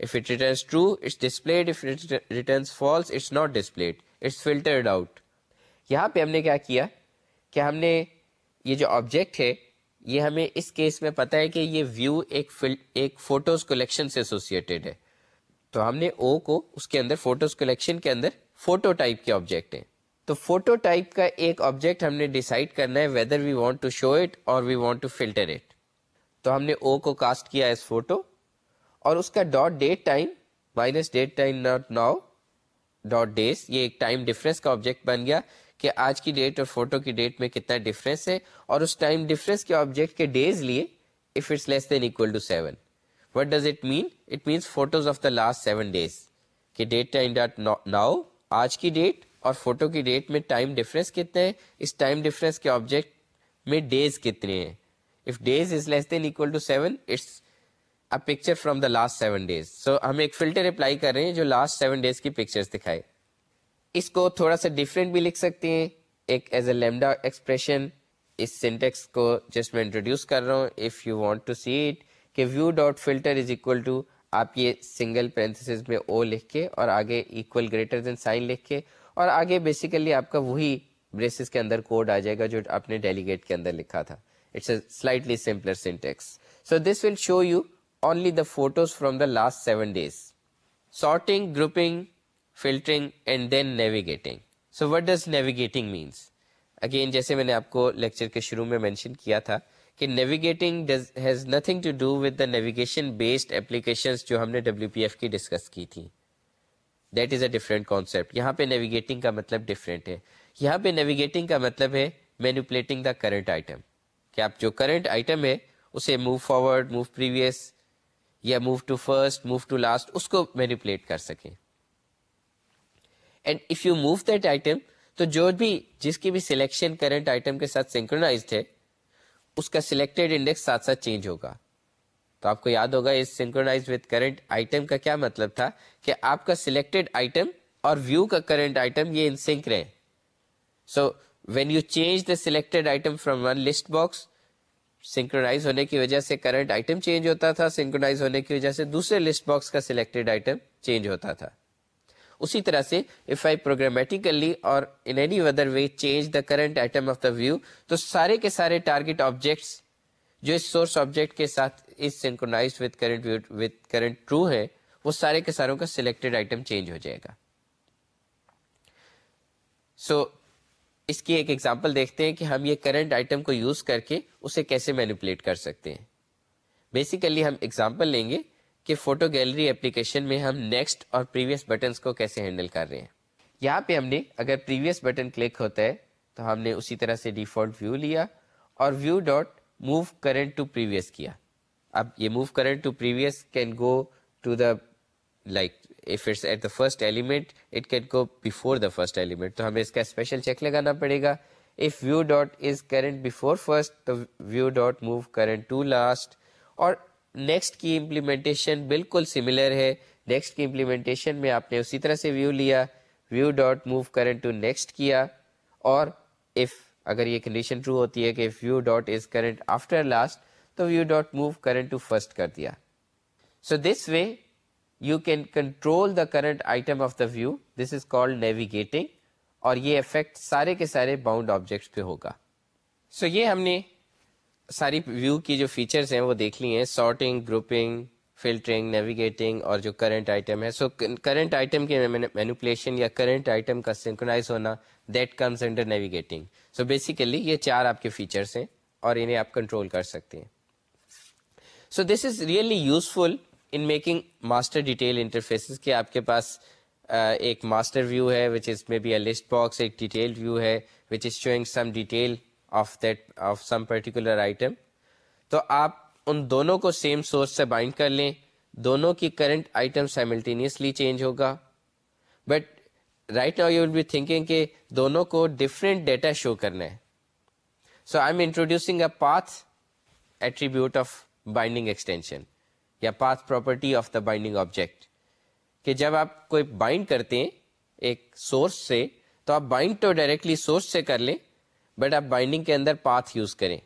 If it returns true it's displayed if returns false it's not displayed it's filtered out یہاں پہ ہم نے کیا کیا؟ کہ ہم نے یہ جو آبجیکٹ ہے یہ ہمیں اس کیس میں پتا ہے کہ یہ ویو ایک ایک فوٹوز کلیکشن سے ایسوسیٹیڈ ہے۔ تو ہم نے او کو اس کے اندر فوٹوز کلیکشن کے اندر فوٹو ٹائپ کے آبجیکٹ ہیں۔ تو فوٹو ٹائپ کا ایک آبجیکٹ ہم نے ڈیسائڈ کرنا ہے whether we want to show it or we want to filter it تو ہم نے او کو کاسٹ کیا ایز فوٹو اور اس کا dot date time minus date time dot now dot days یہ ایک ٹائم ڈفرینس کا آبجیکٹ بن گیا۔ کہ آج کی ڈیٹ اور فوٹو کی ڈیٹ میں کتنا ڈفرینس ہے اور اس ٹائم ڈفرینس کے آبجیکٹ کے ڈیز لیے if it's less than equal to seven what does it mean it means photos of the last seven days کہ ڈیٹ ٹائم ڈاٹ ناؤ آج کی ڈیٹ اور فوٹو کی ڈیٹ میں ٹائم ڈفرینس کتنے ہیں؟ اس ٹائم ڈفرینس کے آبجیکٹ میں ڈیز کتنے ہیں؟ If days is less than equal to seven it's picture from the last seven days so ہم ایک فلٹر اپلائی کر رہے ہیں جو لاسٹ سیون ڈیز کی پکچر دکھائے۔ اس کو تھوڑا سا ڈفرینٹ بھی لکھ سکتے ہیں۔ ایک ایز اے لیمڈا ایکسپریشن اس سینٹیکس کو جسٹ میں انٹروڈیوس کر رہا ہوں۔ If you want to see it کہ view dot filter is equal to آپ یہ سنگل پینتھس میں او لکھ کے اور آگے اکول گریٹر دین سائن لکھ کے اور آگے بیسیکلی آپ کا وہی بریسز کے اندر کوڈ آ جائے گا جو آپ نے ڈیلیگیٹ کے اندر لکھا تھا۔ It's a slightly simpler syntax so this will show you only the photos from the last seven days sorting grouping filtering and then navigating so what does navigating means again جیسے میں نے آپ کو لیکچر کے شروع میں مینشن کیا تھا کہ navigating has nothing to do with the navigation based application جو ہم نے ڈبلو پی ایف کی ڈسکس کی تھی. That is a different concept یہاں پہ نیویگیٹنگ کا مطلب ڈفرینٹ ہے. یہاں پہ نیویگیٹنگ کا مطلب ہے مینوپلیٹنگ دا کرنٹ آئٹم کہ آپ جو کرنٹ آئٹم ہے، اسے موو فارورڈ موو پریویس یا move to first move to last اس کو مینوپلیٹ کر سکیں۔ And if you move that item تو جو بھی جس کی بھی سلیکشن کرنٹ آئٹم کے ساتھ سنکروناز ہے، اس کا سلیکٹڈ انڈیکس ساتھ ساتھ چینج ہوگا۔ تو آپ کو یاد ہوگا، is synchronized with current item کا کیا مطلب تھا؟ کہ آپ کا سلیکٹڈ آئٹم اور ویو کا کرنٹ آئٹم یہ ان سنک رہے۔ So when you change the selected item from one list box synchronized ہونے کی وجہ سے کرنٹ آئٹم چینج ہوتا تھا سنکروناز ہونے کی وجہ سے دوسرے لسٹ باکس کا سلیکٹڈ آئٹم چینج ہوتا تھا۔ اسی طرح سے if I programmatically or in any other way change the current item of the view تو سارے کے سارے ٹارگیٹ آبجیکٹس جو اس سورس آبجیکٹ کے ساتھ is synchronize with current with current true ہے وہ سارے کے ساروں کا سلیکٹڈ آئٹم چینج ہو جائے گا. سو so, اس کی ایک ایگزامپل دیکھتے ہیں کہ ہم یہ کرنٹ آئٹم کو یوز کر کے اسے کیسے مینوپلیٹ کر سکتے ہیں. بیسیکلی ہم ایگزامپل لیں گے کہ فوٹو گیلری اپلیکیشن میں ہم نیکسٹ اور پریویس بٹنس کو کیسے ہینڈل کر رہے ہیں۔ یہاں پہ ہم نے اگر پریویس بٹن کلک ہوتا ہے تو ہم نے اسی طرح سے ڈیفالٹ ویو لیا اور view dot move current to previous کیا۔ اب یہ move current to previous can go to the like if it's at the first element, it can go before the first element. تو ہمیں اس کا اسپیشل چیک لگانا پڑے گا۔ If view dot is current before first تو view dot move current to last اور نیکسٹ کی امپلیمنٹیشن بالکل سملر ہے۔ نیکسٹ کی امپلیمنٹیشن میں آپ نے اسی طرح سے ویو لیا۔ View dot move current to next کیا۔ اور اف اگر یہ کنڈیشن ٹرو ہوتی ہے کہ view dot is current after last تو view dot move current to first کر دیا۔ So this way you can control the current item of the view this is called navigating اور یہ افیکٹ سارے کے سارے باؤنڈ آبجیکٹس پہ ہوگا۔ سو so یہ ہم نے ساری ویو کی جو فیچرس ہیں وہ دیکھ لی ہیں سارٹنگ گروپنگ فلٹرنگ نیویگیٹنگ اور جو کرنٹ آئٹم ہے۔ سو کرنٹ آئٹم کے مینوپلیشن یا کرنٹ آئٹم کا سنکونائز ہونا that comes under navigating so basically یہ چار آپ کے فیچرس ہیں اور انہیں آپ کنٹرول کر سکتے ہیں۔ So this is really useful in making master detail interface کہ آپ کے پاس ایک ماسٹر ویو ہے which is may be a list box ایک ڈیٹیل ویو ہے which is showing some detail of that of some particular item تو آپ ان دونوں کو سیم سورس سے بائنڈ کر لیں۔ دونوں کی کرنٹ آئٹم سائملٹینیسلی چینج ہوگا۔ But right now you will be thinking کہ دونوں کو ڈفرینٹ ڈیٹا شو کرنا ہے۔ So I am introducing a path attribute of binding extension یا path property of the binding object کہ جب آپ کوئی بائنڈ کرتے ہیں ایک سورس سے، تو آپ بائنڈ تو ڈائریکٹلی سورس سے کر لیں۔ بٹ آپ بائنڈنگ کے اندر پاتھ یوز کریں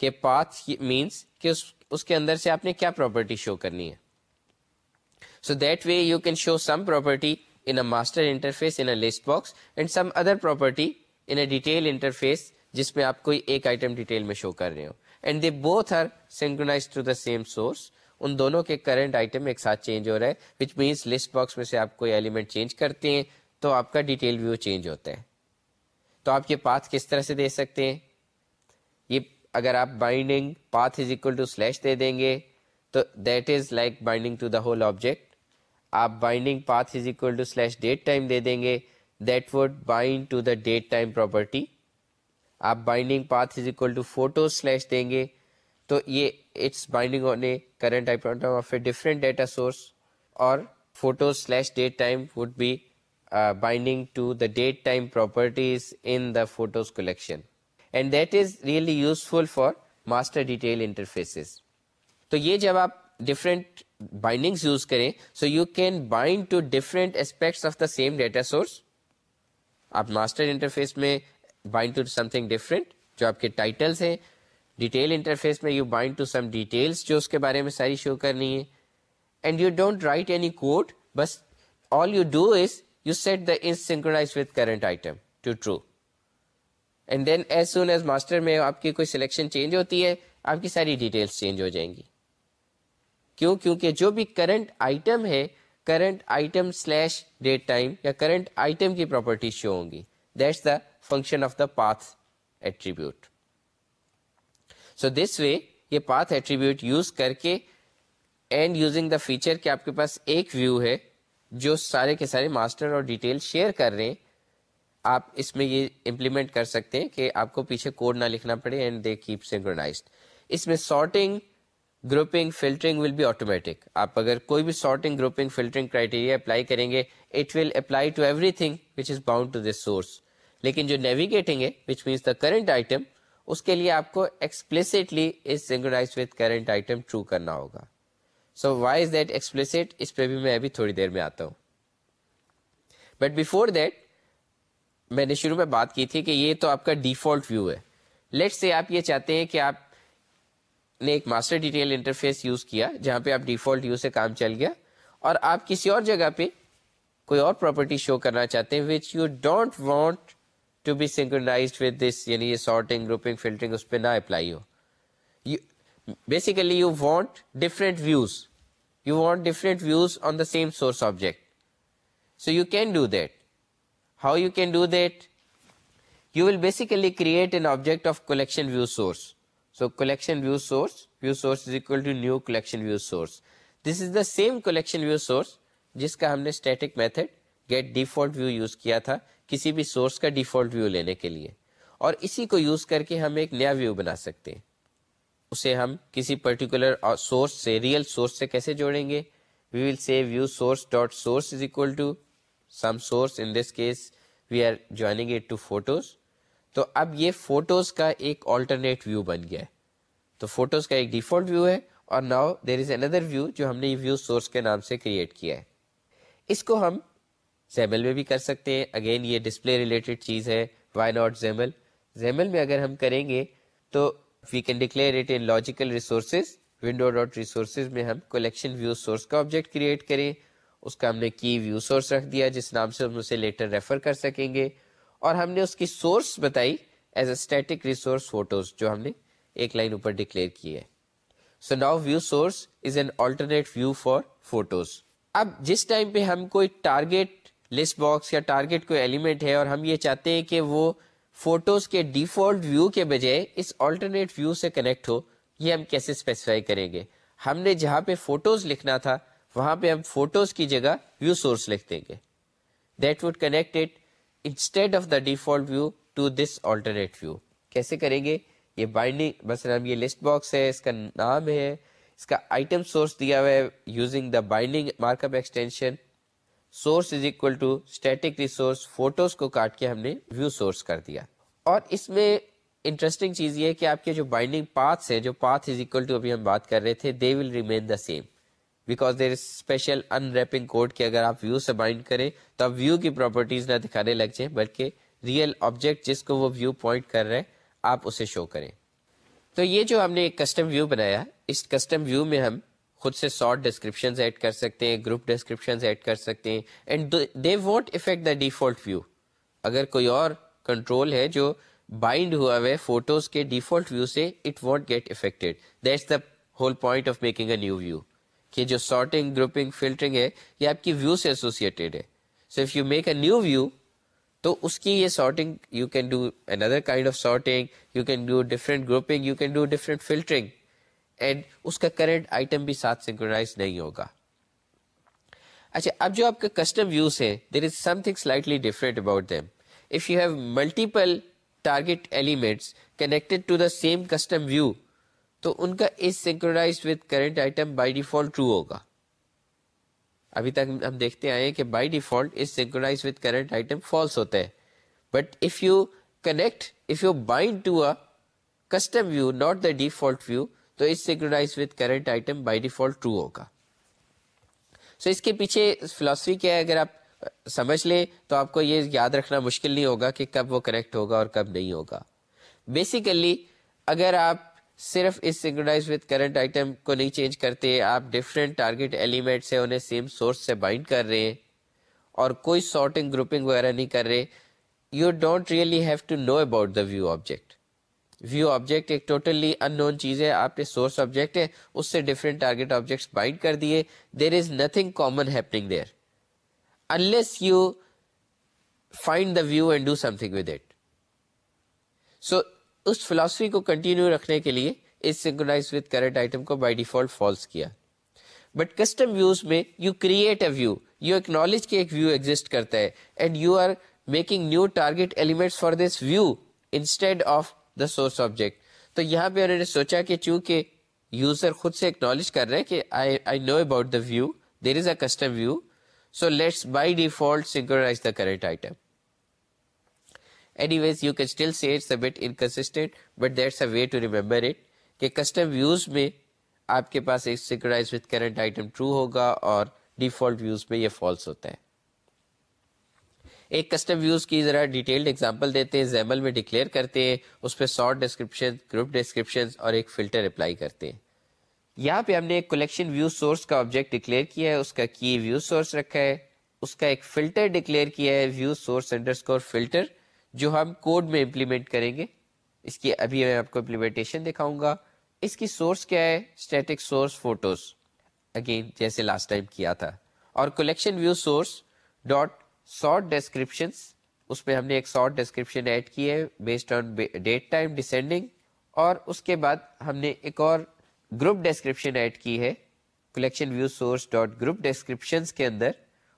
کہ پاتھ مینس کہ اس اس کے اندر سے آپ نے کیا پراپرٹی شو کرنی ہے۔ So that way you can show some property in a master interface in list box and some other property in detail interface جس میں آپ کوئی ایک آئٹم ڈیٹیل میں شو کر رہے ہو۔ And they both are synchronized to the same source ان دونوں کے کرنٹ آئٹم ایک ساتھ چینج ہو رہا ہے وچ مینس لسٹ باکس میں سے آپ کوئی ایلیمنٹ چینج کرتے ہیں تو آپ کا ڈیٹیل ویو چینج ہوتا ہے۔ تو آپ یہ پاتھ کس طرح سے دے سکتے ہیں؟ یہ اگر آپ binding path is equal to slash دے دیں گے، تو that is like binding to the whole object آپ binding path is equal to slash date time دے دیں گے that would bind to the date time property آپ binding path is equal to photo slash دیں گے، تو یہ it's binding on a current of a different data source اور photo slash date time would be binding to the date time properties in the photos collection and that is really useful for master detail interfaces تو یہ جب آپ ڈفرینٹ بائنڈنگ یوز کریں so you can bind to different aspects of the same data source آپ ماسٹر انٹرفیس میں bind to something different جو آپ کے ٹائٹلس ہیں ڈیٹیل انٹرفیس میں you bind to some details جو اس کے بارے میں ساری شو کرنی ہے and you don't write any code بس all you do is you set the is synchronized with current item to true and then as soon as master میں آپ کی کوئی سلیکشن چینج ہوتی ہے آپ کی ساری ڈیٹیلس چینج ہو جائیں گی کیوں کیونکہ جو بھی کرنٹ آئٹم ہے current item slash date time یا کرنٹ آئٹم کی پراپرٹی شو ہوں گی that's the function of the path attribute so this way یہ پاتھ ایٹریبیوٹ یوز کر کے اینڈ یوزنگ دا فیچر کہ آپ کے پاس ایک ویو ہے جو سارے کے سارے ماسٹر اور ڈیٹیل شیئر کر رہے ہیں، آپ اس میں یہ امپلیمنٹ کر سکتے ہیں کہ آپ کو پیچھے کوڈ نہ لکھنا پڑے اینڈ دے کیپ سنکرونائزڈ اس میں sorting grouping filtering will be automatic آپ اگر کوئی بھی sorting grouping filtering criteria apply کریں گے it will apply to everything which is bound to this source لیکن جو نیویگیٹنگ ہے which means the current item اس کے لیے آپ کو explicitly is synchronize with current item true کرنا ہوگا۔ So why is that explicit اس پہ بھی میں ابھی تھوڑی دیر میں آتا ہوں. بٹ بفور دیٹ میں نے شروع میں بات کی تھی کہ یہ تو آپ کا ڈیفالٹ ویو ہے. لیٹ سے آپ یہ چاہتے ہیں کہ آپ نے ایک ماسٹر ڈیٹیل انٹرفیس یوز کیا جہاں پہ آپ ڈیفالٹ یو سے کام چل گیا اور آپ کسی اور جگہ پہ کوئی اور پراپرٹی شو کرنا چاہتے ہیں which you don't want to be synchronize with this یعنی یہ سارٹنگ گروپنگ فلٹرنگ اس پہ نہ apply who. Basically you want different views you want different views on the same source object so you can do that how you can do that you will basically create an object of collection view source So collection view source, view source is equal to new collection view source. This is the same collection view source جس کا ہم نے static method get default view use کیا تھا کسی بھی سورس کا ڈیفالٹ ویو لینے کے لیے اور اسی کو یوز کر کے ہم ایک نیا ویو بنا سکتے ہیں اسے ہم کسی پرٹیکولر سورس سے ریئل سورس سے کیسے جوڑیں گے؟ We will see view source dot source is equal to some source in this case we are joining it to photos تو اب یہ فوٹوز کا ایک آلٹرنیٹ ویو بن گیا ہے۔ تو فوٹوز کا ایک ڈیفالٹ ویو ہے اور now there is another view جو ہم نے یہ ویو سورس کے نام سے کریٹ کیا ہے۔ اس کو ہم زیمل میں بھی کر سکتے ہیں۔ اگین یہ ڈسپلے ریلیٹڈ چیز ہے۔ وائی ناٹ زیمل زیمل میں اگر ہم کریں گے تو we can declare it in logical resources window dot resources میں ہم کولیکشن ویو سورس کا آبجیکٹ کریٹ کریں۔ اس کا ہم نے کی ویو سورس رکھ دیا، جس نام سے ہم اسے لیٹر ریفر کر سکیں گے۔ اور ہم نے اس کی سورس بتائی as a static resource photos جو ہم نے ایک لائن اوپر ڈکلیئر کی ہے۔ So now view source is an alternate view for photos اب جس ٹائم پہ ہم کوئی ٹارگیٹ لسٹ باکس یا ٹارگیٹ کوئی ایلیمنٹ ہے اور ہم یہ چاہتے ہیں کہ وہ فوٹوز کے ڈیفالٹ ویو کے بجائے اس آلٹرنیٹ ویو سے کنیکٹ ہو، یہ ہم کیسے اسپیسیفائی کریں گے؟ ہم نے جہاں پہ فوٹوز لکھنا تھا، وہاں پہ ہم فوٹوز کی جگہ ویو سورس لکھ دیں گے۔ That would connect it instead of the default view to this alternate view کیسے کریں گے؟ یہ بائنڈنگ بس یہ لسٹ باکس ہے، اس کا نام ہے، اس کا آئٹم سورس دیا ہوا ہے using the binding markup extension source is equal to static resource photos کو کاٹ کے ہم نے ویو سورس کر دیا۔ اور اس میں انٹرسٹنگ چیز یہ ہے کہ آپ کے جو بائنڈنگ پاتھس ہیں، جو پاتھ از اکول ٹو ابھی ہم بات کر رہے تھے they will remain the same because there is special in wrapping code کہ اگر آپ ویو سے بائنڈ کریں تو آپ ویو کی پراپرٹیز نہ دکھانے لگ جائیں، بلکہ ریئل آبجیکٹ جس کو وہ ویو پوائنٹ کر رہے ہیں، آپ اسے شو کریں۔ تو یہ جو ہم نے ایک کسٹم ویو بنایا، اس کسٹم ویو میں ہم خود سے شارٹ ڈسکرپشن ایڈ کر سکتے ہیں گروپ ڈسکرپشن ایڈ کر سکتے ہیں۔ And they won't affect the default view اگر کوئی اور کنٹرول ہے جو بائنڈ ہوا ہے فوٹوز کے ڈیفالٹ ویو سے it won't get affected that's the whole point of making a new view کہ جو سارٹنگ گروپنگ فلٹرنگ ہے، یہ آپ کی ویو سے ایسوسیٹیڈ ہے۔ So if you make a new view تو اس کی یہ sorting you can do another kind of sorting you can do different grouping you can do different filtering and اس کا کرنٹ آئٹم بھی ساتھ سنکرونائز نہیں ہوگا۔ اچھا اب جو آپ کا کسٹم ویوز ہے there is something slightly different about them if you have multiple target elements connected to the same custom view تو ان کا is synchronize with current item by default true ہوگا۔ ابھی تک ہم دیکھتے آئے ہیں کہ by default is synchronize with current item false ہوتا ہے but if you connect if you bind to a custom view not the default view تو اس synchronize with current item by default true ہوگا۔ سو اس کے پیچھے فلاسفی کیا ہے؟ اگر آپ سمجھ لیں تو آپ کو یہ یاد رکھنا مشکل نہیں ہوگا کہ کب وہ کریکٹ ہوگا اور کب نہیں ہوگا۔ بیسیکلی اگر آپ صرف اس سنکرونائز وتھ کرنٹ آئٹم کو نہیں چینج کرتے، آپ ڈفرینٹ ٹارگیٹ ایلیمنٹ سے انہیں سیم سورس سے بائنڈ کر رہے ہیں اور کوئی سارٹنگ گروپنگ وغیرہ نہیں کر رہے you don't really have to know about the view object view object ایک ٹوٹلی ان نون چیز ہے آپ نے سورس آبجیکٹ ہے اس سے ڈفرینٹ ٹارگیٹ آبجیکٹ بائنڈ کر دیے there is nothing common happening there unless you find the view and do something with it so us philosophy کو کنٹینیو رکھنے کے لیے اس سنکرائز وتھ کرنٹ آئٹم کو بائی ڈیفالٹ فالس کیا بٹ کسٹم ویوز میں you create a view you acknowledge کے ایک ویو ایگزٹ کرتا ہے and you are making new target element for this view instead of the source object تو یہاں پہ انہوں نے سوچا کہ چونکہ یوزر خود سے اکنالج کر رہے ہیں کہ I know about the view there is a custom view so let's by default synchronize the current item anyways you can still see it's but inconsistent but that's a way to remember it کہ کسٹم ویوز میں آپ کے پاس ایک synchronize with current item true ہوگا اور ڈیفالٹ ویوز میں یہ فالس ہوتا ہے۔ ایک کسٹم ویوز کی ذرا ڈیٹیلڈ ایگزامپل دیتے ہیں زیمل میں ڈکلیئر کرتے ہیں اس پہ شارٹ ڈسکرپشن گروپ ڈسکرپشن اور ایک فلٹر اپلائی کرتے۔ ہیں یہاں پہ ہم نے ایک کلیکشن ویو سورس کا آبجیکٹ ڈکلیئر کیا ہے، اس کا کی ویو سورس رکھا ہے۔ اس کا ایک فلٹر ڈکلیئر کیا ہے view source underscore filter جو ہم کوڈ میں امپلیمنٹ کریں گے۔ اس کی ابھی میں آپ کو امپلیمنٹیشن دکھاؤں گا۔ اس کی سورس کیا ہے؟ اسٹیٹک سورس فوٹوز اگین جیسے لاسٹ ٹائم کیا تھا۔ اور collection view source dot short description اس میں ہم نے ایک شارٹ ڈسکرپشن ایڈ کی ہے based on date time descending اور اس کے بعد ہم نے ایک اور گروپ ڈسکرپشن ایڈ کی ہے collection view source dot group description کے اندر،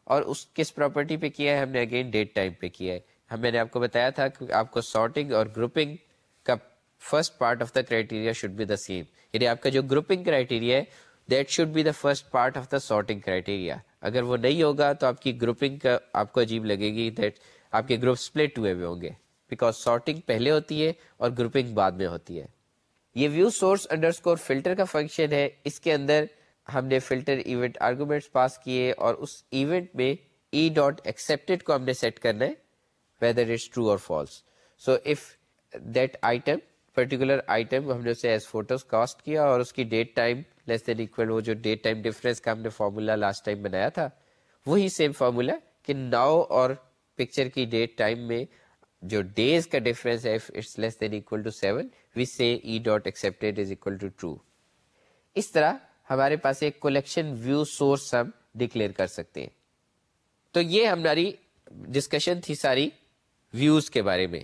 اور اس کس پراپرٹی پہ کیا ہے، ہم نے اگین ڈیٹ ٹائم پہ کیا ہے۔ ہم میں نے آپ کو بتایا تھا کہ آپ کو سارٹنگ اور گروپنگ کا first part of the criteria should be the same یعنی آپ کا جو گروپنگ کرائٹیریا ہے that should be the first part of the sorting criteria اگر وہ نہیں ہوگا تو آپ کی گروپنگ کا آپ کو عجیب لگے گی دیٹ آپ کے گروپ اسپلٹ ہوئے ہوئے ہوں گے بیکاز سارٹنگ پہلے ہوتی ہے اور گروپنگ بعد میں ہوتی ہے۔ یہ view source underscore filter کا فنکشن ہے۔ اس کے اندر ہم نے فلٹر ایونٹ آرگومنٹس پاس کیے اور اس ایونٹ میں ای ڈاٹ ایکسپٹیڈ کو ہم نے سیٹ کرنا ہے، whether it's true or false so if that item particular item ہم نے اسے ایز فوٹوز کاسٹ کیا اور اس کی date time less than equal وہ جو ڈیٹ ٹائم ڈفرینس کا ہم نے فارمولا لاسٹ ٹائم بنایا تھا، وہی سیم فارمولا کہ ناؤ اور پکچر کی ڈیٹ ٹائم میں جو ڈیز کا ڈفرینس ہے it's less than equal to seven V سے e dot accepted is equal to true اس طرح ہمارے پاس ایک کولیکشن ویو سورس ہم ڈکلیئر کر سکتے ہیں۔ تو یہ ہماری ڈسکشن تھی ساری ویوز کے بارے میں۔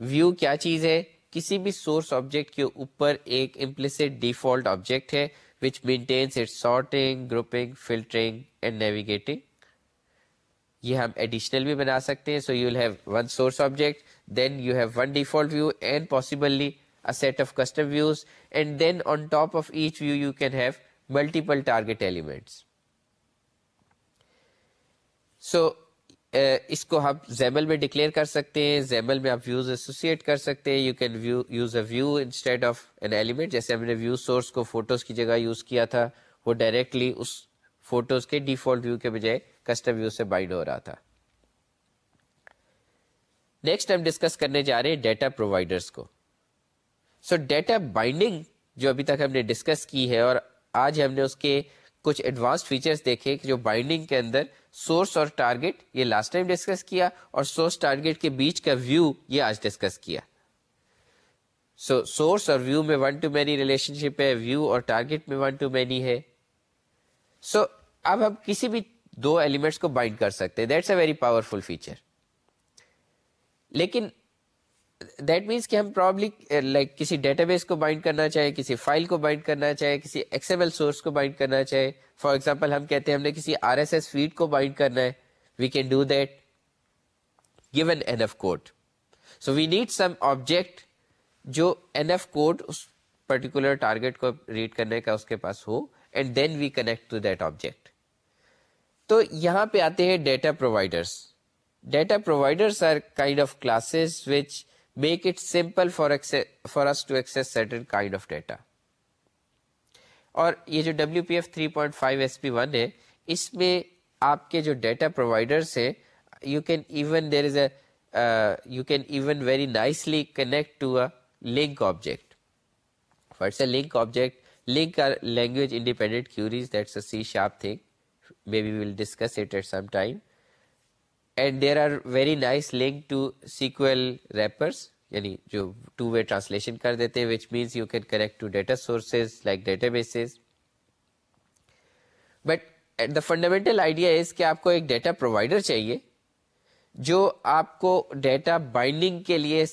ویو کیا چیز ہے؟ کسی بھی سورس آبجیکٹ کے اوپر ایک امپلسٹ ڈیفالٹ آبجیکٹ ہے which maintains it sorting grouping filtering and navigating یہ ہم ایڈیشنل بھی بنا سکتے ہیں. So you have one source object then you have one default view and possibly set of custom views and then on top of each view you can have multiple target elements so اس کو آپ زیمل میں ڈکلیئر کر سکتے ہیں، زیمل میں آپ ویوز ایسوسیٹ کر سکتے ہیں you can view use a view instead of an element جیسے ہم نے ویو سورس کو فوٹوز کی جگہ یوز کیا تھا، وہ ڈائریکٹلی اس فوٹوز کے ڈیفالٹ ویو کے بجائے کسٹم ویو سے بائنڈ ہو رہا تھا۔ نیکسٹ ہم ڈسکس کرنے جا رہے ہیں ڈیٹا پرووائڈرس کو۔ سو ڈیٹا بائنڈنگ جو ابھی تک ہم نے ڈسکس کی ہے اور آج ہم نے اس کے کچھ ایڈوانس فیچرز دیکھے کہ جو بائنڈنگ کے اندر سورس اور ٹارگیٹ یہ لاسٹ ٹائم ڈسکس کیا اور سورس ٹارگیٹ کے بیچ کا ویو یہ آج ڈسکس کیا۔ سو سورس اور ویو میں one to many relationship ہے ویو اور ٹارگیٹ میں ون ٹو مینی ہے۔ سو so, اب ہم کسی بھی دو ایلیمنٹس کو بائنڈ کر سکتے that's a very powerful feature لیکن دیٹ مینس کہ ہم پرابلی لائک کسی ڈیٹا بیس کو بائنڈ کرنا چاہے، کسی فائل کو بائنڈ کرنا چاہے، کسی ایکس ایکسیبل سورس کو بائنڈ کرنا چاہے. فار ایگزامپل ہم کہتے ہیں ہم نے کسی آر ایس ایس فیڈ کو بائنڈ کرنا ہے. We can do that given enough code so we need some object جو این ایف کوڈ اس پرٹیکولر ٹارگیٹ کو ریڈ کرنے کا اس کے پاس ہو and then we connect to that object تو یہاں پہ آتے ہیں data providers data providers are kind of classes which make it simple for for us to access certain kind of data اور یہ جو W P F three point five S P one ہے، اس میں آپ کے جو ڈیٹا پرووائڈرس ہیں you can even there is a you can even very nicely connect to a LINQ object what's a LINQ object LINQ are language independent queries that's a C sharp thing maybe will discuss it at some time and there are very nice LINQ to SQL wrappers یعنی جو ٹو وے ٹرانسلیشن کر دیتے ہیں which means you can connect to data sources like databases but the fundamental idea is کہ آپ کو ایک ڈیٹا پرووائڈر چاہیے، جو آپ کو ڈیٹا بائنڈنگ کے لیے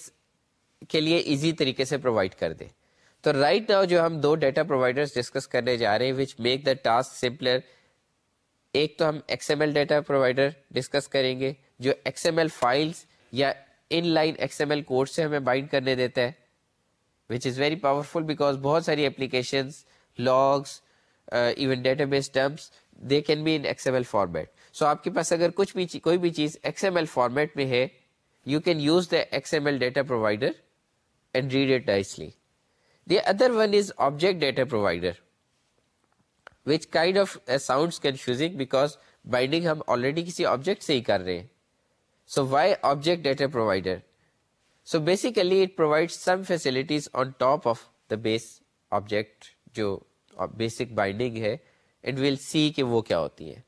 کے لیے ایزی طریقے سے پرووائڈ کر دے. تو رائٹ right ناؤ جو ہم دو ڈیٹا پرووائڈر ڈسکس کرنے جا رہے ہیں which make the task simpler ایک تو ہم X M L data provider discuss کریں گے، جو ایکس ایم ایل فائلس یا inline X M L code سے ہمیں بائنڈ کرنے دیتا ہے which is very powerful because بہت ساری application logs even database terms they can be in X M L format سو آپ کے پاس اگر کچھ بھی کوئی بھی چیز ایکس ایم ایل فارمیٹ میں ہے you can use the X M L data provider and read it ڈائسلی the other one is object data provider which kind of sound confusing because binding ہم آلریڈی کسی آبجیکٹ سے ہی کر رہے ہیں۔ So why object data provider so basically it provide some facilities on top of the base object جو بیسک بائنڈنگ ہے اینڈ ویل سی کہ وہ کیا ہوتی ہے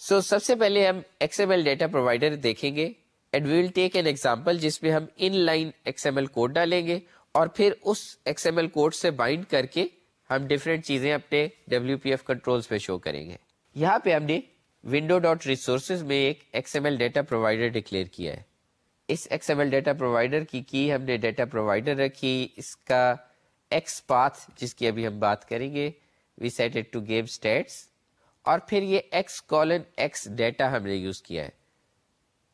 سو so, سب سے پہلے ہم X M L data provider دیکھیں گے and we will take an example جس میں ہم inline X M L code ڈالیں گے اور پھر اس ایکس ایم ایل کوڈ سے بائنڈ کر کے ہم ڈفرینٹ چیزیں اپنے ڈبلو پی ایف کنٹرول پہ شو کریں گے۔ یہاں پہ ہم نے ونڈو ڈاٹ ریسورسز میں ایک X M L data provider declare کیا ہے۔ اس X M L data provider کی کی ہم نے ڈیٹا پرووائڈر رکھی، اس کا ایکس پاتھ جس کی ابھی ہم بات کریں گے we set it to give states اور پھر یہ ایکس کالن ایکس ڈیٹا ہم نے یوز کیا ہے۔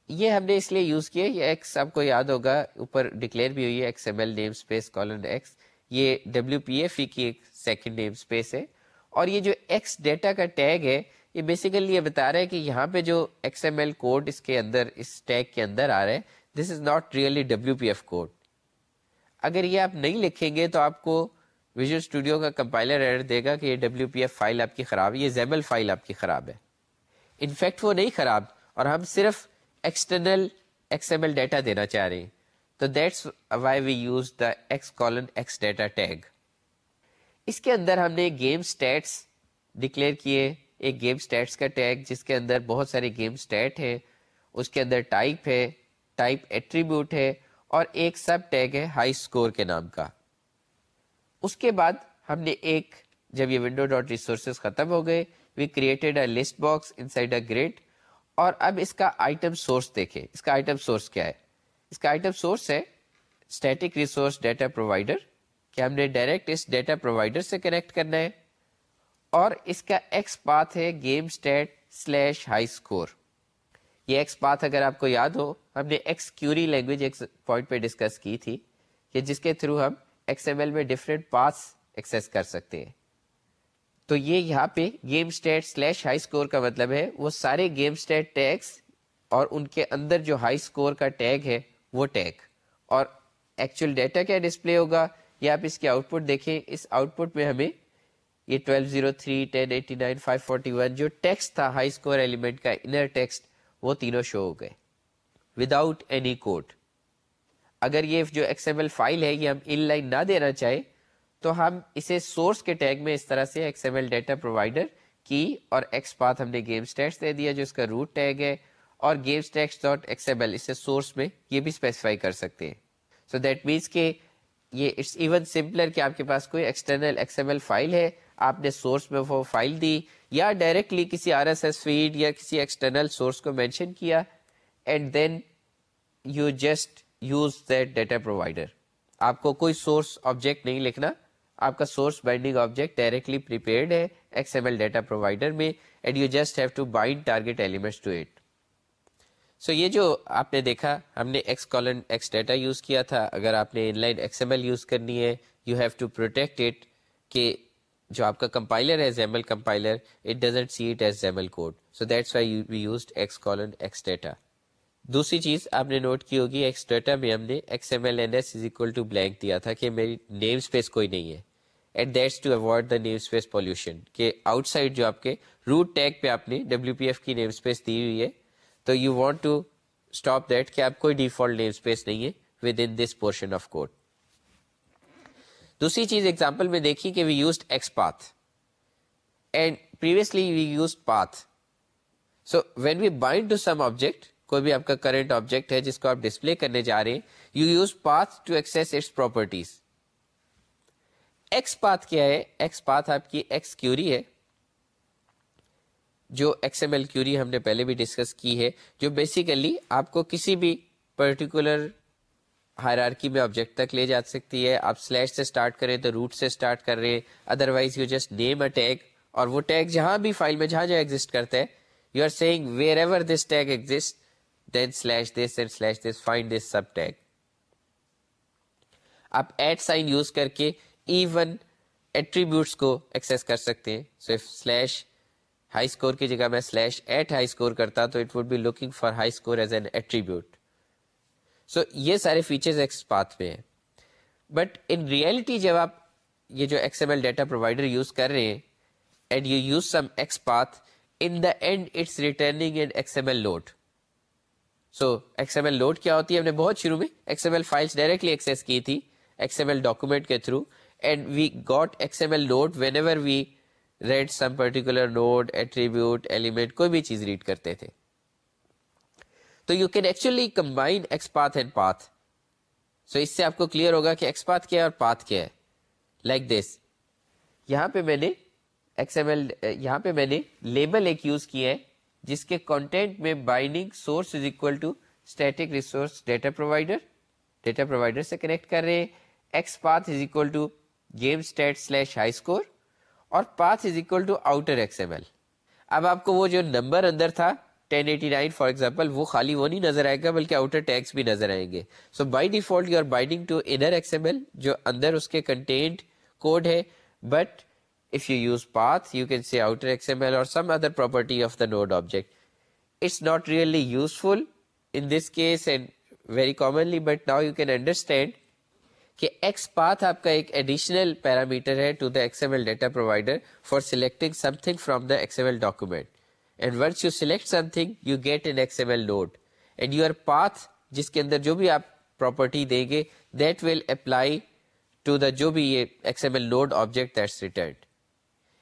یہ ہم نے اس لیے یوز کیا، یہ ایکس آپ کو یاد ہوگا، اوپر ڈکلیئر بھی ہوئی ہے X M L namespace colon X یہ ڈبلو پی ایف ای کی ایک سیکنڈ نیم اسپیس ہے اور یہ جو ایکس ڈیٹا کا ٹیگ ہے، یہ بیسیکلی یہ بتا رہا ہے کہ یہاں پہ جو ایکس ایم ایل کوڈ اس کے اندر، اس ٹیگ کے اندر آ رہا ہے this is not really W P F code اگر یہ آپ نہیں لکھیں گے تو آپ کو ویژل اسٹوڈیو کا کمپائلر ایڈر دے گا کہ یہ ڈبلو پی ایف فائل آپ کی خراب ہے، یہ زیبل فائل آپ کی خراب ہے۔ انفیکٹ وہ نہیں خراب اور ہم صرف external X M L data دینا چاہ رہے ہیں۔ تو that's why we use the X colon X data tag اس کے اندر ہم نے گیم اسٹیٹس ڈکلیئر کیے. ایک گیم اسٹیٹس کا ٹیگ جس کے اندر بہت سارے گیم اسٹیٹ ہے اس کے اندر ٹائپ ہے ٹائپ ایٹریبیوٹ ہے اور ایک سب ٹیگ ہے ہائی اسکور کے نام کا. اس کے بعد ہم نے ایک جب یہ ونڈو ڈاٹ ریسورسز ختم ہو گئے we created a list box inside a grid اور اب اس کا آئٹم سورس دیکھیں. اس کا آئٹم سورس کیا ہے؟ اس کا آئٹم سورس ہے اسٹیٹک ریسورس ڈیٹا پرووائڈر کہ ہم نے ڈائریکٹ اس ڈیٹا پرووائڈر سے کنیکٹ کرنا ہے اور اس کا ایکس پاتھ ہے game state slash high score یہ ایکس پاتھ اگر آپ کو یاد ہو، ہم نے ایکس کیوری لینگویج ایک پوائنٹ پہ ڈسکس کی تھی، کہ جس کے تھرو ہم ایکس ایم ایل میں ڈفرینٹ پاتھس ایکسیس کر سکتے ہیں۔ تو یہ یہاں پہ game state slash high score کا مطلب ہے، وہ سارے گیم اسٹیٹ ٹیگس اور ان کے اندر جو ہائی اسکور کا ٹیگ ہے وہ ٹیگ اور ایکچوئل ڈیٹا کیا ڈسپلے ہوگا؟ یا آپ اس کی آؤٹ پٹ دیکھیں۔ اس آؤٹ پٹ میں ہمیں یہ 1203 1089 541 جو ٹیکسٹ تھا ہائی اسکور ایلیمنٹ کا انر ٹیکسٹ وہ تینوں شو ہو گئے۔ وداؤٹ اینی کوڈ اگر یہ جو ایکس ایکسیمل فائل ہے، یہ ہم ان لائن نہ دینا چاہے تو ہم اسے سورس کے ٹیگ میں اس طرح سے ایکس ایکسیمل ڈیٹا پرووائڈر کی اور ایکس پاتھ ہم نے گیم اسٹیٹس دے دیا، جو اس کا روٹ ٹیگ ہے۔ اور گیم اسٹیٹس ڈاٹ ایکسیبل اسے سورس میں یہ بھی اسپیسیفائی کر سکتے ہیں۔ سو دیٹ مینس کہ یہ اٹس ایون سمپلر کہ آپ کے پاس کوئی ایکسٹرنل ایکسیبل فائل ہے، آپ نے سورس میں وہ فائل دی یا ڈائریکٹلی کسی آر ایس ایس فیڈ یا کسی ایکسٹرنل سورس کو مینشن کیا and then you just use that data provider آپ کو کوئی سورس آبجیکٹ نہیں لکھنا، آپ کا source binding object directly prepared ہے X M L data provider میں and you just have to bind target elements to it so یہ جو آپ نے دیکھا، ہم نے X colon X data use کیا تھا۔ اگر آپ نے inline X M L use کرنی ہے you have to protect it کہ جو آپ کا کمپائلر ہے XAML compiler it doesn't see it as XAML code so that's why we used X colon X data دوسری چیز آپ نے نوٹ کی ہوگی ایکس ڈیٹا میں ہم نے X M L N S is equal to blank دیا تھا کہ میری نیم اسپیس کوئی نہیں ہے۔ And that's to avoid the namespace pollution کہ آؤٹ سائڈ جو آپ کے روٹ ٹیگ پہ آپ نے ڈبلو پی ایف کی نیم اسپیس دی ہوئی ہے تو you want to stop that کہ آپ کوئی ڈیفالٹ نیم اسپیس نہیں ہے with in this portion of code دوسری چیز ایگزامپل میں دیکھی کہ we used X path and previously we use path so when we bind to some object کوئی بھی آپ کا کرنٹ آبجیکٹ ہے جس کو آپ ڈسپلے کرنے جا رہے ہیں you use path to X its properties X path کیا ہے? ایکس پاتھ آپ کی ایکس کیوری ہے. جو ایکس ایم ایل کیوری ہم نے پہلے بھی ڈسکس کی ہے، جو بیسیکلی آپ کو کسی بھی پرٹیکولر ہائرارکی میں آبجیکٹ تک لے جا سکتی ہے۔ آپ سلیش سے اسٹارٹ کریں تو روٹ سے اسٹارٹ کر رہے ہیں۔ Otherwise you just name a tag اور وہ ٹیگ جہاں بھی فائل میں جہاں جہاں ایگزٹ کرتا ہے you are seeing wherever this tag exit then slash this and slash this find this sub tag آپ ایٹ سائن یوز کر کے ایون ایٹریبیوٹس کو ایکسس کر سکتے ہیں۔ سو سلیش ہائی اسکور کی جگہ میں سلیش ایٹ ہائی اسکور کرتا تو it would be looking for high score as an attribute so یہ سارے فیچرز ایکس پاتھ میں ہیں. بٹ ان ریئلٹی جب آپ یہ جو X M L data provider use کر رہے ہیں and you use some X path in the end it's returning in X M L node so X M L node کیا ہوتی ہے؟ ہم نے بہت شروع میں X M L files directly access کی تھی ایکس ایم ایل ڈاکومنٹ کے through and we got X M L node whenever we read some particular node attribute element کوئی بھی چیز ریڈ کرتے تھے۔ تو you can actually combine X path and path so اس سے آپ کو کلیئر ہوگا کہ ایکس پاتھ کیا ہے اور پاتھ کیا ہے۔ لائک دس یہاں پہ میں نے ایکس ایم ایل یہاں پہ میں نے لیبل ایک یوز کیا ہے، جس کے کانٹینٹ میں binding source is equal to static resource data provider data provider سے کنیکٹ کر رہے ہیں۔ X path is equal to game state slash high score اور path is equal to outer X M L اب آپ کو وہ جو نمبر اندر تھا 1089 فار ایگزامپل وہ خالی وہ نہیں نظر آئے گا، بلکہ آؤٹر ٹیکس بھی نظر آئیں گے. So by default you are binding to inner X M L جو اندر اس کے کنٹینٹ کوڈ ہے. But if you use path you can say outer xml or some other property of the node object. It's not really useful in this case and very commonly but now you can understand کہ ایکس پاتھ آپ کا ایک ایڈیشنل پیرامیٹر ہے to the X M L data provider for selecting something from the X M L document and once you select something you get an X M L node and you path جس کے اندر جو بھی آپ پراپرٹی دیں گے that will apply to the جو بھی یہ X M L node object that's returned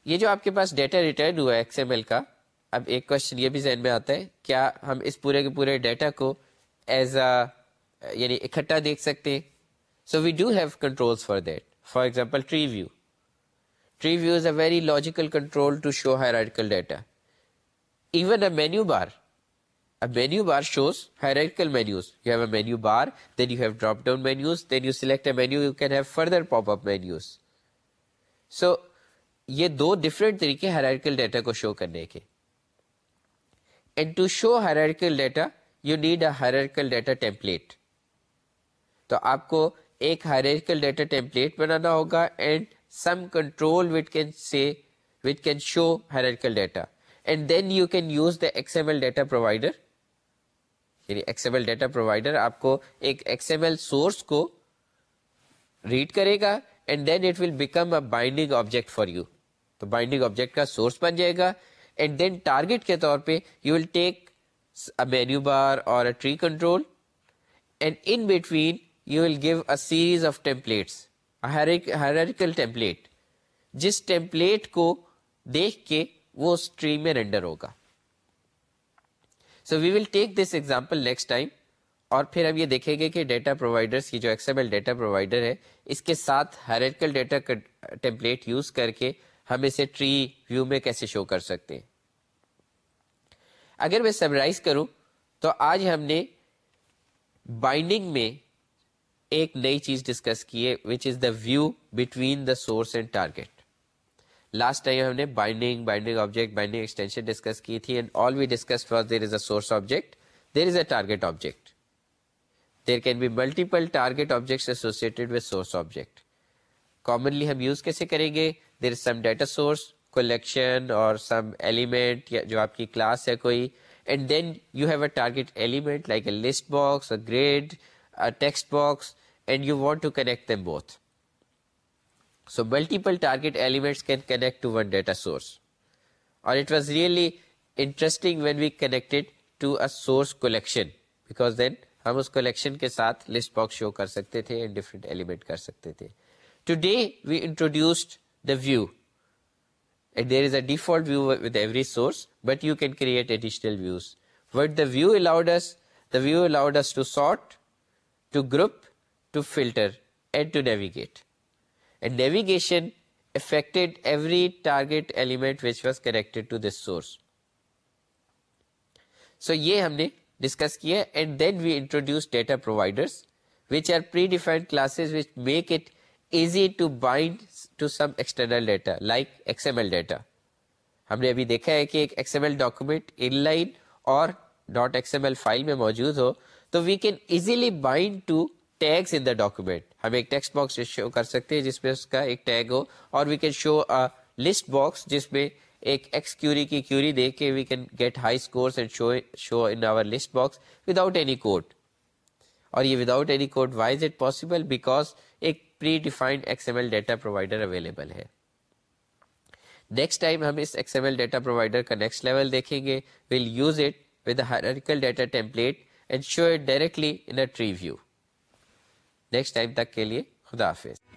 یہ جو آپ کے پاس ڈیٹا ریٹرن ہوا ہے ایکس ایم ایل کا، اب ایک کوشچن یہ بھی ذہن میں آتا ہے، کیا ہم اس پورے کے پورے ڈیٹا کو ایز اے یعنی اکٹھا دیکھ سکتے ہیں؟ So we do have control for that for example tree view tree view is a very logical control to show hierarchical data even a menu bar A menu bar shows hierarchical menus. You have a menu bar, then you have drop down menus, then you select a menu, you can have further pop up menus. So یہ دو ڈفرینٹ طریقے ہیرارکل ڈیٹا کو شو کرنے کے. And to show hierarchical data you need a hierarchical data template تو آپ کو ایک ہیرارکل ڈیٹا ٹیمپلیٹ بنانا ہوگا and some control what can say which can show hierarchical data. And then you can use the XML data provider. یعنی ایکسیمل ڈیٹا پرووائڈر آپ کو ایک ایکسیمل سورس کو ریڈ کرے گا and then it will become a binding object for you تو بائنڈنگ آبجیکٹ کا سورس بن جائے گا اینڈ دین ٹارگیٹ کے طور پہ you will take menu bar اور tree control and in between you will give a series of templates hierarchical template جس ٹیمپلیٹ کو دیکھ کے وہ اسٹریم میں رینڈر ہوگا. So we will take this example next time اور پھر ہم یہ دیکھیں گے کہ ڈیٹا پرووائڈرس کی جو ایکسیبل ڈیٹا پرووائڈر ہے، اس کے ساتھ ہیریکل ڈیٹا ٹیمپلیٹ یوز کر کے ہم اسے ٹری ویو میں کیسے شو کر سکتے ہیں؟ اگر میں سمرائز کروں، تو آج ہم نے بائنڈنگ میں ایک نئی چیز ڈسکس کی ہے which is the view between the source and target last time ہم نے binding binding object binding extension discuss کی تھی and all we discuss was there is a source object there is a target object there can be multiple target object associated with source object commonly ہم یوز کیسے کریں گے? There is some data source collection اور سم ایلیمنٹ جو آپ کی کلاس ہے کوئی and then you have a target element like a list box a grid text box and you want to connect them both So multiple target elements can connect to one data source. Or it was really interesting when we connected to a source collection, because then ہم اس کلیکشن کے ساتھ لسٹ باکس شو کر سکتے تھے اینڈ ڈفرنٹ ایلیمنٹ کر سکتے تھے today we introduced the view and there is a default view with every source but you can create additional views what the view allowed us the view allowed us to sort to group to filter and to navigate and navigation affected every target element which was connected to this source. So یہ ہم نے ڈسکس کیا and then we introduce data providers which are predefined classes which make it easy to bind to some external data like X M L data ہم نے ابھی دیکھا ہے کہ ایک X M L document inline اور dot X M L file میں موجود ہو تو we can easily bind to tags in the document ہم ایک ٹیکسٹ باکس شو کر سکتے ہیں جس میں اس کا ایک ٹیگ ہو اور we can show list box جس میں ایک ایکس کیوری کی کیوری دے کے we can get high scores and show show in our list box without any code اور یہ without any code why is it possible because ایک predefined X M L data provider available ہے. نیکسٹ ٹائم ہم اس X M L data provider کا نیکسٹ لیول دیکھیں گے. We'll use it with hierarchical data template and show it directly in a tree view next time تک کے لیے خدا حافظ۔